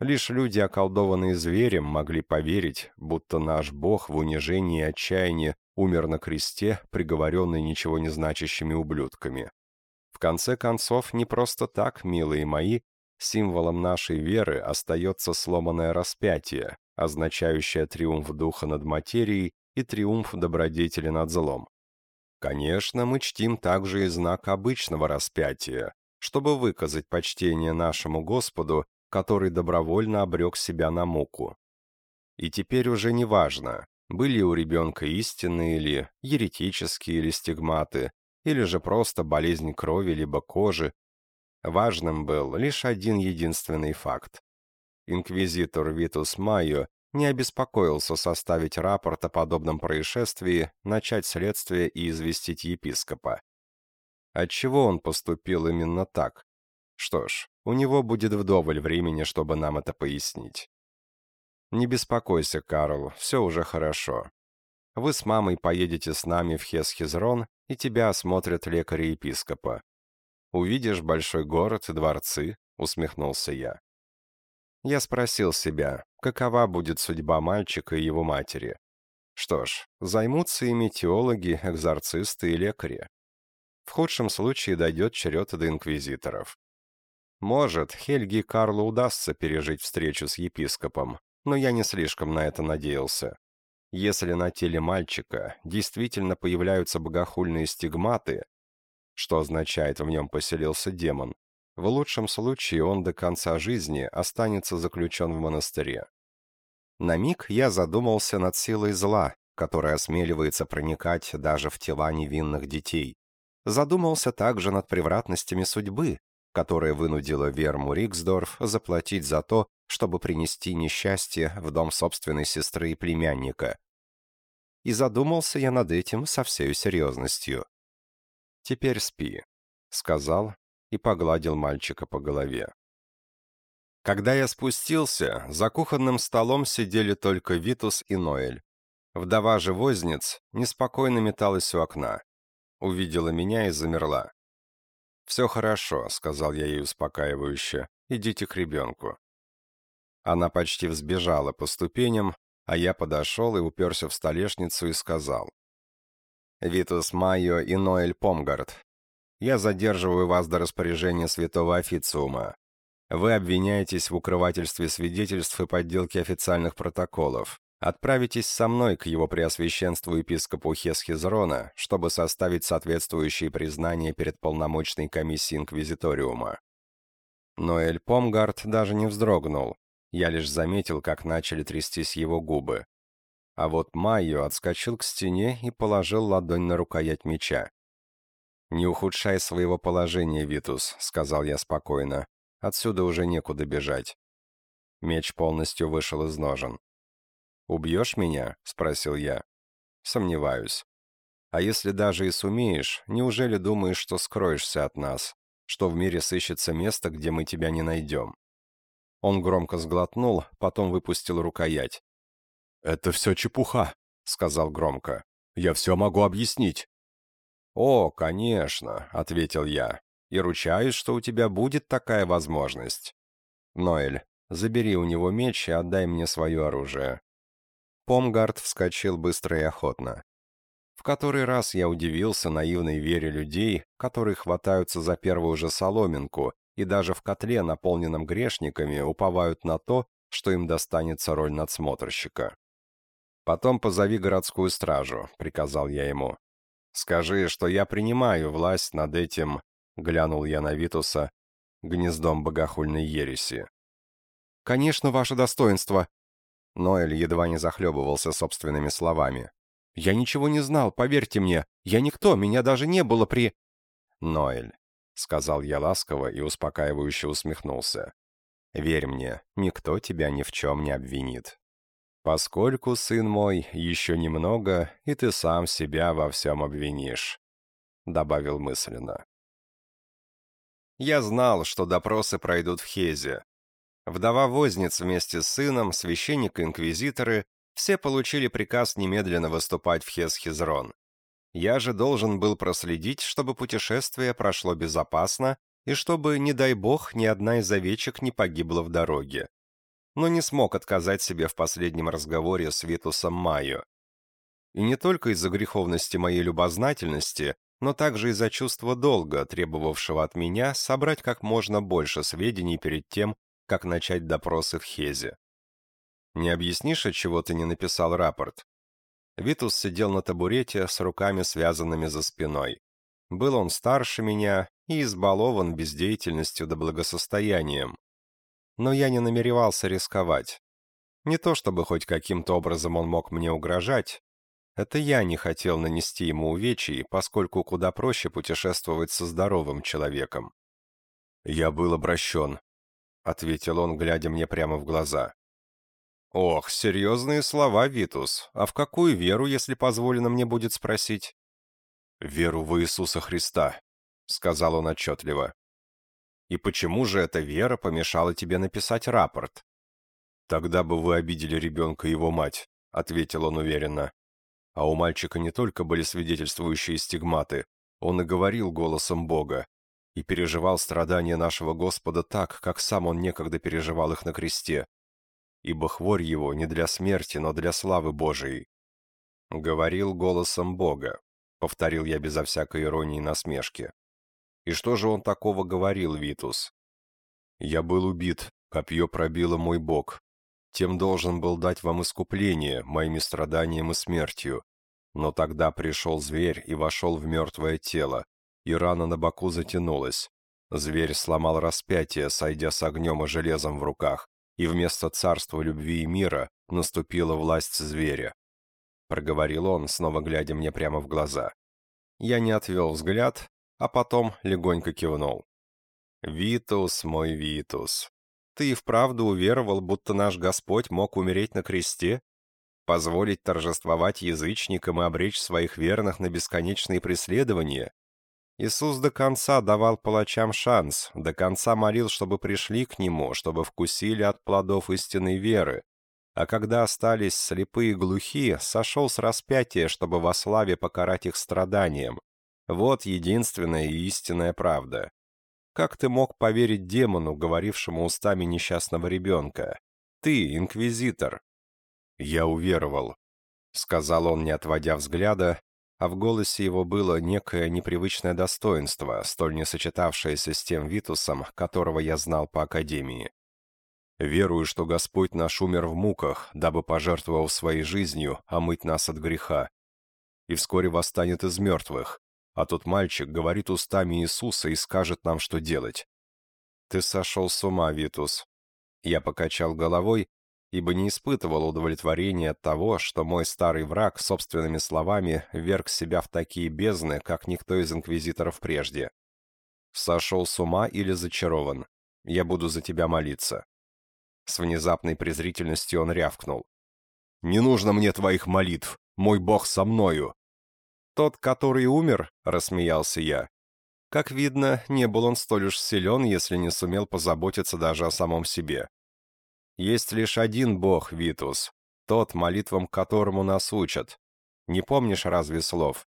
Лишь люди, околдованные зверем, могли поверить, будто наш Бог в унижении и отчаянии умер на кресте, приговоренный ничего не значащими ублюдками. В конце концов, не просто так, милые мои, символом нашей веры остается сломанное распятие, означающее триумф духа над материей и триумф добродетели над злом. Конечно, мы чтим также и знак обычного распятия, чтобы выказать почтение нашему Господу, который добровольно обрек себя на муку. И теперь уже не важно, были у ребенка истинные или еретические или стигматы, или же просто болезнь крови либо кожи. Важным был лишь один единственный факт. Инквизитор Витус Майо не обеспокоился составить рапорт о подобном происшествии, начать следствие и известить епископа. Отчего он поступил именно так? Что ж, у него будет вдоволь времени, чтобы нам это пояснить. «Не беспокойся, Карл, все уже хорошо. Вы с мамой поедете с нами в Хесхизрон, и тебя осмотрят лекари-епископа. Увидишь большой город и дворцы», — усмехнулся я. Я спросил себя, какова будет судьба мальчика и его матери. Что ж, займутся ими теологи, экзорцисты и лекари. В худшем случае дойдет черед до инквизиторов. Может, Хельге и Карлу удастся пережить встречу с епископом, но я не слишком на это надеялся. Если на теле мальчика действительно появляются богохульные стигматы, что означает в нем поселился демон, в лучшем случае он до конца жизни останется заключен в монастыре. На миг я задумался над силой зла, которая осмеливается проникать даже в тела невинных детей. Задумался также над превратностями судьбы, которая вынудила Верму Риксдорф заплатить за то, чтобы принести несчастье в дом собственной сестры и племянника. И задумался я над этим со всей серьезностью. «Теперь спи», — сказал и погладил мальчика по голове. Когда я спустился, за кухонным столом сидели только Витус и Ноэль. Вдова же возниц неспокойно металась у окна. Увидела меня и замерла. «Все хорошо», — сказал я ей успокаивающе. «Идите к ребенку». Она почти взбежала по ступеням, а я подошел и уперся в столешницу и сказал. «Витус Майо и Ноэль Помгард, я задерживаю вас до распоряжения святого официума. Вы обвиняетесь в укрывательстве свидетельств и подделке официальных протоколов. Отправитесь со мной к его преосвященству епископу Хесхизрона, чтобы составить соответствующие признания перед полномочной комиссией Инквизиториума. Но Эль Помгард даже не вздрогнул. Я лишь заметил, как начали трястись его губы. А вот Майо отскочил к стене и положил ладонь на рукоять меча. «Не ухудшай своего положения, Витус», — сказал я спокойно. «Отсюда уже некуда бежать». Меч полностью вышел из ножен. «Убьешь меня?» — спросил я. «Сомневаюсь. А если даже и сумеешь, неужели думаешь, что скроешься от нас, что в мире сыщется место, где мы тебя не найдем?» Он громко сглотнул, потом выпустил рукоять. «Это все чепуха», — сказал громко. «Я все могу объяснить». «О, конечно», — ответил я, — «и ручаюсь, что у тебя будет такая возможность. Ноэль, забери у него меч и отдай мне свое оружие. Помгард вскочил быстро и охотно. В который раз я удивился наивной вере людей, которые хватаются за первую же соломинку и даже в котле, наполненном грешниками, уповают на то, что им достанется роль надсмотрщика. «Потом позови городскую стражу», — приказал я ему. «Скажи, что я принимаю власть над этим», — глянул я на Витуса, — «гнездом богохульной ереси». «Конечно, ваше достоинство», Ноэль едва не захлебывался собственными словами. «Я ничего не знал, поверьте мне. Я никто, меня даже не было при...» «Ноэль», — сказал я ласково и успокаивающе усмехнулся. «Верь мне, никто тебя ни в чем не обвинит. Поскольку, сын мой, еще немного, и ты сам себя во всем обвинишь», — добавил мысленно. Я знал, что допросы пройдут в Хезе, Вдова возниц вместе с сыном, священник и инквизиторы все получили приказ немедленно выступать в Хесхизрон. Я же должен был проследить, чтобы путешествие прошло безопасно и чтобы, не дай бог, ни одна из овечек не погибла в дороге. Но не смог отказать себе в последнем разговоре с Витусом Майо. И не только из-за греховности моей любознательности, но также из-за чувства долга, требовавшего от меня собрать как можно больше сведений перед тем, как начать допросы в Хезе. «Не объяснишь, от чего ты не написал рапорт?» Витус сидел на табурете с руками связанными за спиной. Был он старше меня и избалован бездеятельностью да благосостоянием. Но я не намеревался рисковать. Не то чтобы хоть каким-то образом он мог мне угрожать. Это я не хотел нанести ему увечий, поскольку куда проще путешествовать со здоровым человеком. Я был обращен, — ответил он, глядя мне прямо в глаза. «Ох, серьезные слова, Витус. А в какую веру, если позволено мне будет спросить?» «Веру в Иисуса Христа», — сказал он отчетливо. «И почему же эта вера помешала тебе написать рапорт?» «Тогда бы вы обидели ребенка и его мать», — ответил он уверенно. А у мальчика не только были свидетельствующие стигматы, он и говорил голосом Бога и переживал страдания нашего Господа так, как сам он некогда переживал их на кресте. Ибо хворь его не для смерти, но для славы Божией. Говорил голосом Бога, повторил я безо всякой иронии и насмешки. И что же он такого говорил, Витус? Я был убит, копье пробило мой бок. Тем должен был дать вам искупление, моими страданиями и смертью. Но тогда пришел зверь и вошел в мертвое тело, и рана на боку затянулась. Зверь сломал распятие, сойдя с огнем и железом в руках, и вместо царства любви и мира наступила власть зверя. Проговорил он, снова глядя мне прямо в глаза. Я не отвел взгляд, а потом легонько кивнул. «Витус, мой Витус, ты и вправду уверовал, будто наш Господь мог умереть на кресте? Позволить торжествовать язычникам и обречь своих верных на бесконечные преследования? Иисус до конца давал палачам шанс, до конца молил, чтобы пришли к Нему, чтобы вкусили от плодов истинной веры. А когда остались слепые и глухие, сошел с распятия, чтобы во славе покарать их страданиям. Вот единственная и истинная правда. Как ты мог поверить демону, говорившему устами несчастного ребенка? Ты, инквизитор. Я уверовал, — сказал он, не отводя взгляда, а в голосе его было некое непривычное достоинство, столь не сочетавшееся с тем Витусом, которого я знал по Академии. «Верую, что Господь наш умер в муках, дабы, пожертвовав своей жизнью, омыть нас от греха. И вскоре восстанет из мертвых, а тот мальчик говорит устами Иисуса и скажет нам, что делать. Ты сошел с ума, Витус. Я покачал головой, ибо не испытывал удовлетворения от того, что мой старый враг собственными словами вверг себя в такие бездны, как никто из инквизиторов прежде. Сошел с ума или зачарован? Я буду за тебя молиться. С внезапной презрительностью он рявкнул. «Не нужно мне твоих молитв. Мой бог со мною. «Тот, который умер?» — рассмеялся я. Как видно, не был он столь уж силен, если не сумел позаботиться даже о самом себе. Есть лишь один бог, Витус, тот, молитвам которому нас учат. Не помнишь разве слов?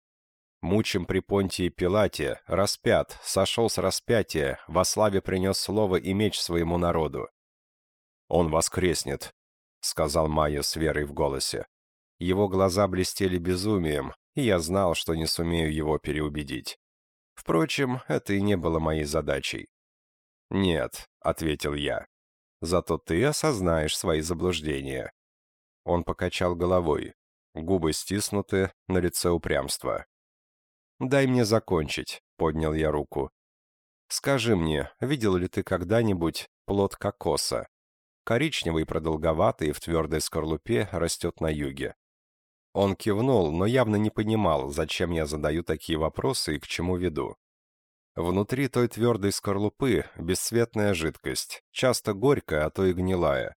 Мучим при Понтии Пилате, распят, сошел с распятия, во славе принес слово и меч своему народу. «Он воскреснет», — сказал Майя с верой в голосе. Его глаза блестели безумием, и я знал, что не сумею его переубедить. Впрочем, это и не было моей задачей. «Нет», — ответил я, — «зато ты осознаешь свои заблуждения». Он покачал головой, губы стиснуты, на лице упрямство. «Дай мне закончить», — поднял я руку. «Скажи мне, видел ли ты когда-нибудь плод кокоса? Коричневый, продолговатый, в твердой скорлупе, растет на юге. Он кивнул, но явно не понимал, зачем я задаю такие вопросы и к чему веду. Внутри той твердой скорлупы бесцветная жидкость, часто горькая, а то и гнилая.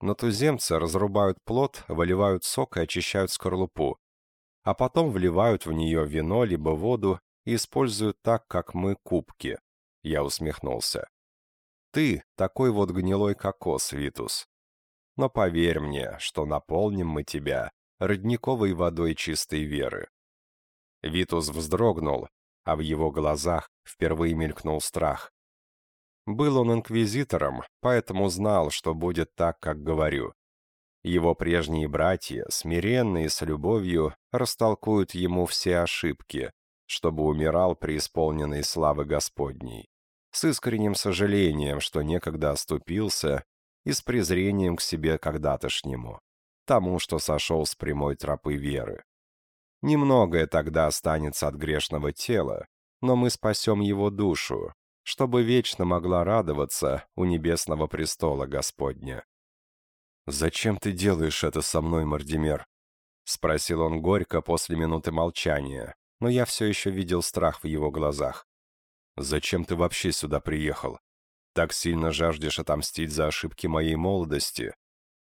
Но туземцы разрубают плод, выливают сок и очищают скорлупу, а потом вливают в нее вино либо воду и используют так, как мы, кубки. Я усмехнулся. Ты такой вот гнилой кокос, Витус. Но поверь мне, что наполним мы тебя родниковой водой чистой веры. Витус вздрогнул, а в его глазах впервые мелькнул страх. Был он инквизитором, поэтому знал, что будет так, как говорю. Его прежние братья, смиренные с любовью, растолкуют ему все ошибки, чтобы умирал при исполненной славы Господней, с искренним сожалением, что некогда оступился, и с презрением к себе когда-тошнему тому, что сошел с прямой тропы веры. Немногое тогда останется от грешного тела, но мы спасем его душу, чтобы вечно могла радоваться у небесного престола Господня. «Зачем ты делаешь это со мной, Мардимер?» — спросил он горько после минуты молчания, но я все еще видел страх в его глазах. «Зачем ты вообще сюда приехал? Так сильно жаждешь отомстить за ошибки моей молодости,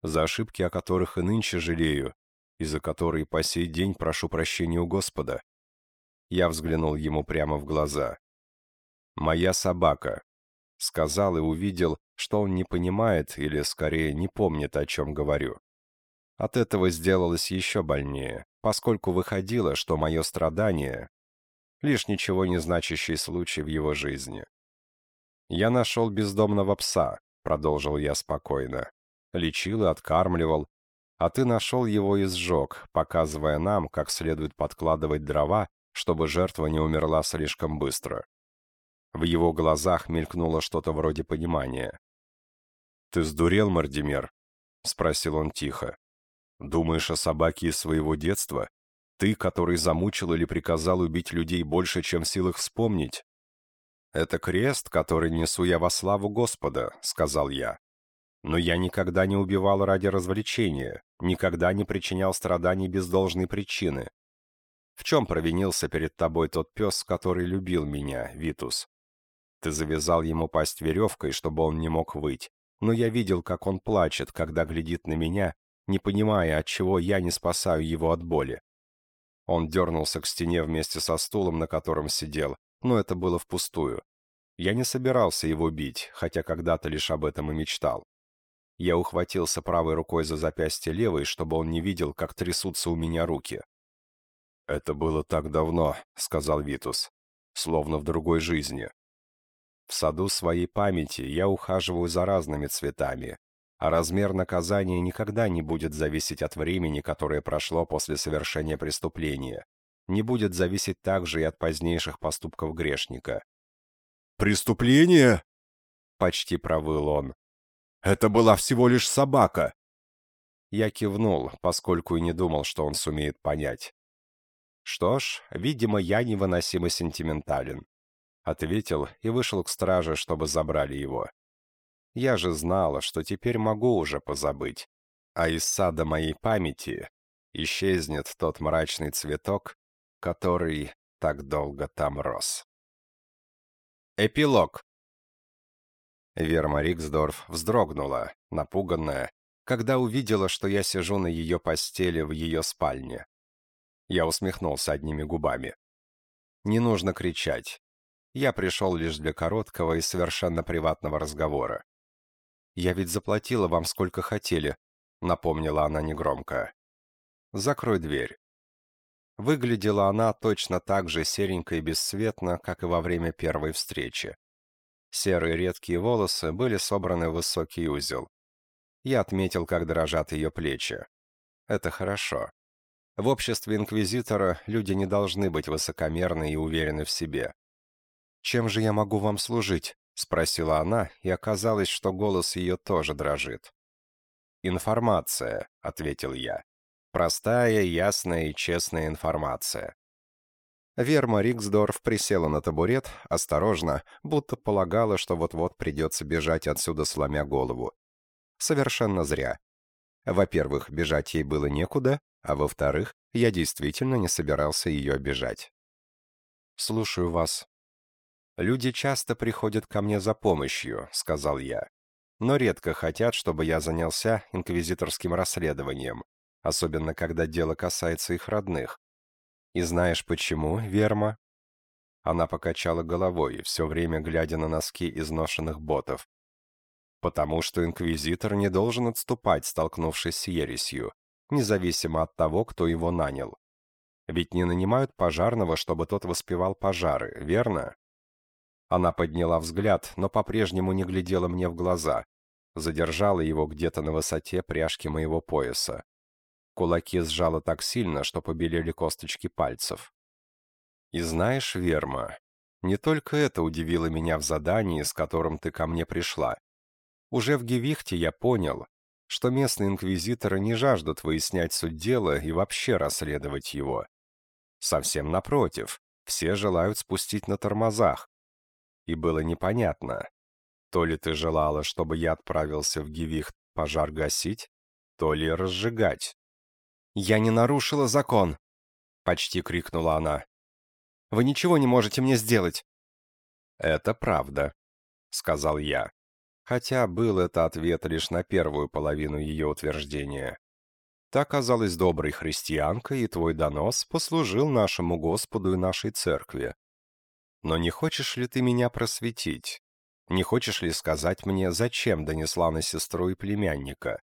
за ошибки, о которых и нынче жалею, и за которые по сей день прошу прощения у Господа. Я взглянул ему прямо в глаза. «Моя собака», — сказал и увидел, что он не понимает или, скорее, не помнит, о чем говорю. От этого сделалось еще больнее, поскольку выходило, что мое страдание — лишь ничего не значащий случай в его жизни. «Я нашел бездомного пса», — продолжил я спокойно лечил и откармливал, а ты нашел его и сжег, показывая нам, как следует подкладывать дрова, чтобы жертва не умерла слишком быстро. В его глазах мелькнуло что-то вроде понимания. «Ты сдурел, Мардимер?» — спросил он тихо. «Думаешь о собаке из своего детства? Ты, который замучил или приказал убить людей больше, чем в силах вспомнить?» «Это крест, который несу я во славу Господа», — сказал я. Но я никогда не убивал ради развлечения, никогда не причинял страданий без должной причины. В чем провинился перед тобой тот пес, который любил меня, Витус? Ты завязал ему пасть веревкой, чтобы он не мог выть, но я видел, как он плачет, когда глядит на меня, не понимая, от чего я не спасаю его от боли. Он дернулся к стене вместе со стулом, на котором сидел, но это было впустую. Я не собирался его бить, хотя когда-то лишь об этом и мечтал. Я ухватился правой рукой за запястье левой, чтобы он не видел, как трясутся у меня руки. «Это было так давно», — сказал Витус, — «словно в другой жизни. В саду своей памяти я ухаживаю за разными цветами, а размер наказания никогда не будет зависеть от времени, которое прошло после совершения преступления. не будет зависеть также и от позднейших поступков грешника. «Преступление?» — почти провыл он. «Это была всего лишь собака!» Я кивнул, поскольку и не думал, что он сумеет понять. «Что ж, видимо, я невыносимо сентиментален», — ответил и вышел к страже, чтобы забрали его. Я же знала, что теперь могу уже позабыть, а из сада моей памяти исчезнет тот мрачный цветок, который так долго там рос. Эпилог Верма Риксдорф вздрогнула, напуганная, когда увидела, что я сижу на ее постели в ее спальне. Я усмехнулся одними губами. Не нужно кричать. Я пришел лишь для короткого и совершенно приватного разговора. «Я ведь заплатила вам сколько хотели», — напомнила она негромко. «Закрой дверь». Выглядела она точно так же серенько и бесцветно, как и во время первой встречи. Серые редкие волосы были собраны в высокий узел. Я отметил, как дрожат ее плечи. Это хорошо. В обществе инквизитора люди не должны быть высокомерны и уверены в себе. «Чем же я могу вам служить?» — спросила она, и оказалось, что голос ее тоже дрожит. «Информация», — ответил я. «Простая, ясная и честная информация». Верма Риксдорф присела на табурет, осторожно, будто полагала, что вот-вот придется бежать отсюда, сломя голову. Совершенно зря. Во-первых, бежать ей было некуда, а во-вторых, я действительно не собирался ее обижать. «Слушаю вас». «Люди часто приходят ко мне за помощью», — сказал я. «Но редко хотят, чтобы я занялся инквизиторским расследованием, особенно когда дело касается их родных. И знаешь почему, Верма?» Она покачала головой, все время глядя на носки изношенных ботов. «Потому что инквизитор не должен отступать, столкнувшись с ересью, независимо от того, кто его нанял. Ведь не нанимают пожарного, чтобы тот воспевал пожары, верно? Она подняла взгляд, но по-прежнему не глядела мне в глаза. Задержала его где-то на высоте пряжки моего пояса. Кулаки сжала так сильно, что побелели косточки пальцев. И знаешь, Верма, не только это удивило меня в задании, с которым ты ко мне пришла. Уже в Гевихте я понял, что местные инквизиторы не жаждут выяснять суть дела и вообще расследовать его. Совсем напротив, все желают спустить на тормозах. И было непонятно, то ли ты желала, чтобы я отправился в Гевихт пожар гасить, то ли разжигать. «Я не нарушила закон!» — почти крикнула она. «Вы ничего не можете мне сделать!» «Это правда», — сказал я хотя был это ответ лишь на первую половину ее утверждения. Ты оказалась доброй христианкой, и твой донос послужил нашему Господу и нашей церкви. Но не хочешь ли ты меня просветить? Не хочешь ли сказать мне, зачем донесла на сестру и племянника?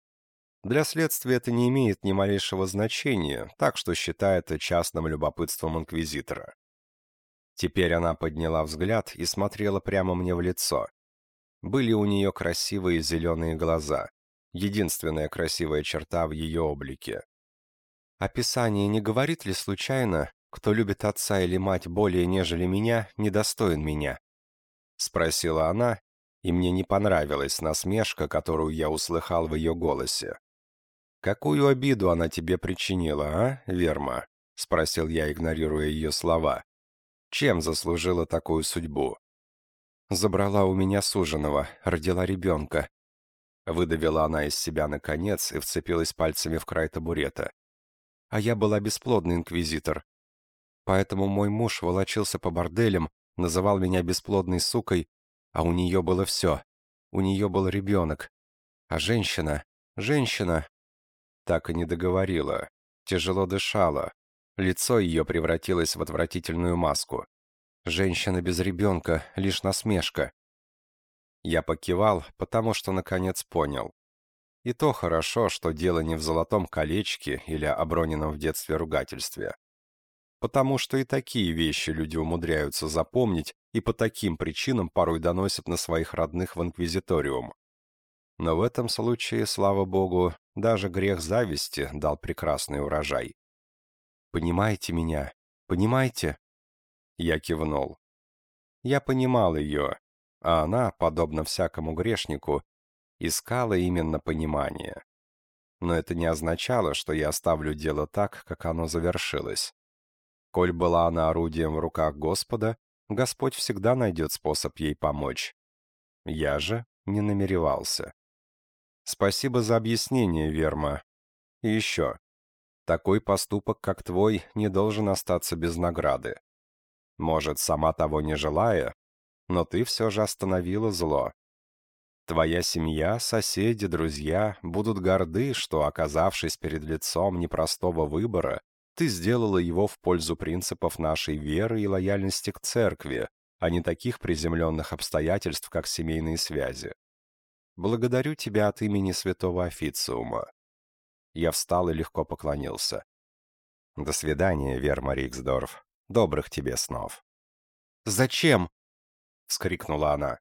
Для следствия это не имеет ни малейшего значения, так что считай это частным любопытством инквизитора. Теперь она подняла взгляд и смотрела прямо мне в лицо. Были у нее красивые зеленые глаза, единственная красивая черта в ее облике. Описание не говорит ли случайно, кто любит отца или мать более, нежели меня, недостоин меня? Спросила она, и мне не понравилась насмешка, которую я услыхал в ее голосе. «Какую обиду она тебе причинила, а, Верма?» — спросил я, игнорируя ее слова. «Чем заслужила такую судьбу?» Забрала у меня суженого, родила ребенка. Выдавила она из себя наконец и вцепилась пальцами в край табурета. А я была бесплодный инквизитор. Поэтому мой муж волочился по борделям, называл меня бесплодной сукой, а у нее было все. У нее был ребенок. А женщина, женщина... Так и не договорила. Тяжело дышала. Лицо ее превратилось в отвратительную маску. Женщина без ребенка — лишь насмешка. Я покивал, потому что наконец понял. И то хорошо, что дело не в золотом колечке или оброненном в детстве ругательстве. Потому что и такие вещи люди умудряются запомнить и по таким причинам порой доносят на своих родных в инквизиториум. Но в этом случае, слава богу, даже грех зависти дал прекрасный урожай. «Понимаете меня?» Понимаете?» Я кивнул. Я понимал ее, а она, подобно всякому грешнику, искала именно понимание. Но это не означало, что я оставлю дело так, как оно завершилось. Коль была она орудием в руках Господа, Господь всегда найдет способ ей помочь. Я же не намеревался. Спасибо за объяснение, Верма. И еще. Такой поступок, как твой, не должен остаться без награды. Может, сама того не желая, но ты все же остановила зло. Твоя семья, соседи, друзья будут горды, что, оказавшись перед лицом непростого выбора, ты сделала его в пользу принципов нашей веры и лояльности к церкви, а не таких приземленных обстоятельств, как семейные связи. Благодарю тебя от имени святого официума. Я встал и легко поклонился. До свидания, Верма Риксдорф. Добрых тебе снов. «Зачем?» — вскрикнула она.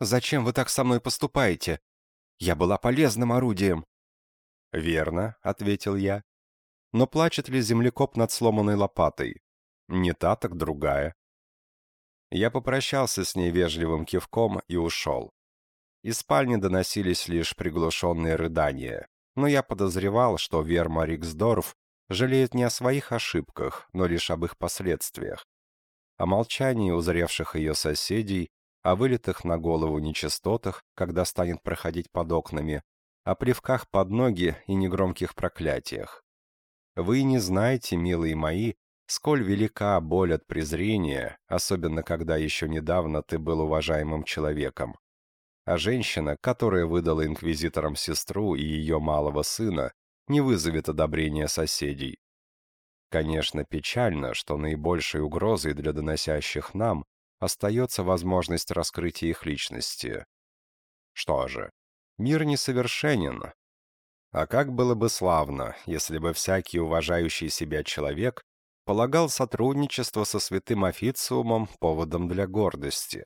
Зачем вы так со мной поступаете? Я была полезным орудием». «Верно», — ответил я. «Но плачет ли землекоп над сломанной лопатой? Не та, так другая». Я попрощался с ней вежливым кивком и ушел. Из спальни доносились лишь приглушенные рыдания, но я подозревал, что Верма Риксдорф жалеет не о своих ошибках, но лишь об их последствиях. О молчании узревших ее соседей о вылетах на голову нечистотах, когда станет проходить под окнами, о плевках под ноги и негромких проклятиях. Вы не знаете, милые мои, сколь велика боль от презрения, особенно когда еще недавно ты был уважаемым человеком. А женщина, которая выдала инквизиторам сестру и ее малого сына, не вызовет одобрения соседей. Конечно, печально, что наибольшей угрозой для доносящих нам остается возможность раскрытия их личности. Что же, мир несовершенен. А как было бы славно, если бы всякий уважающий себя человек полагал сотрудничество со святым официумом поводом для гордости.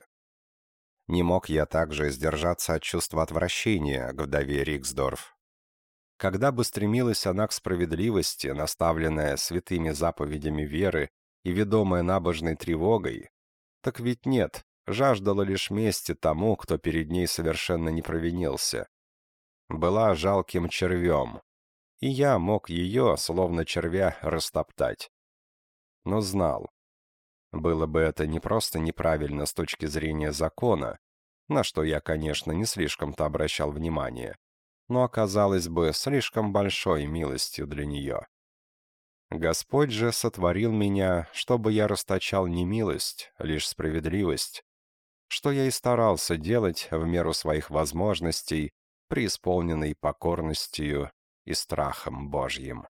Не мог я также сдержаться от чувства отвращения к вдове Риксдорф. Когда бы стремилась она к справедливости, наставленная святыми заповедями веры и ведомая набожной тревогой, так ведь нет, жаждала лишь мести тому, кто перед ней совершенно не провинился. Была жалким червем, и я мог ее, словно червя, растоптать. Но знал. Было бы это не просто неправильно с точки зрения закона, на что я, конечно, не слишком-то обращал внимание, но оказалось бы слишком большой милостью для нее. Господь же сотворил меня, чтобы я расточал не милость, лишь справедливость, что я и старался делать в меру своих возможностей, преисполненной покорностью и страхом Божьим.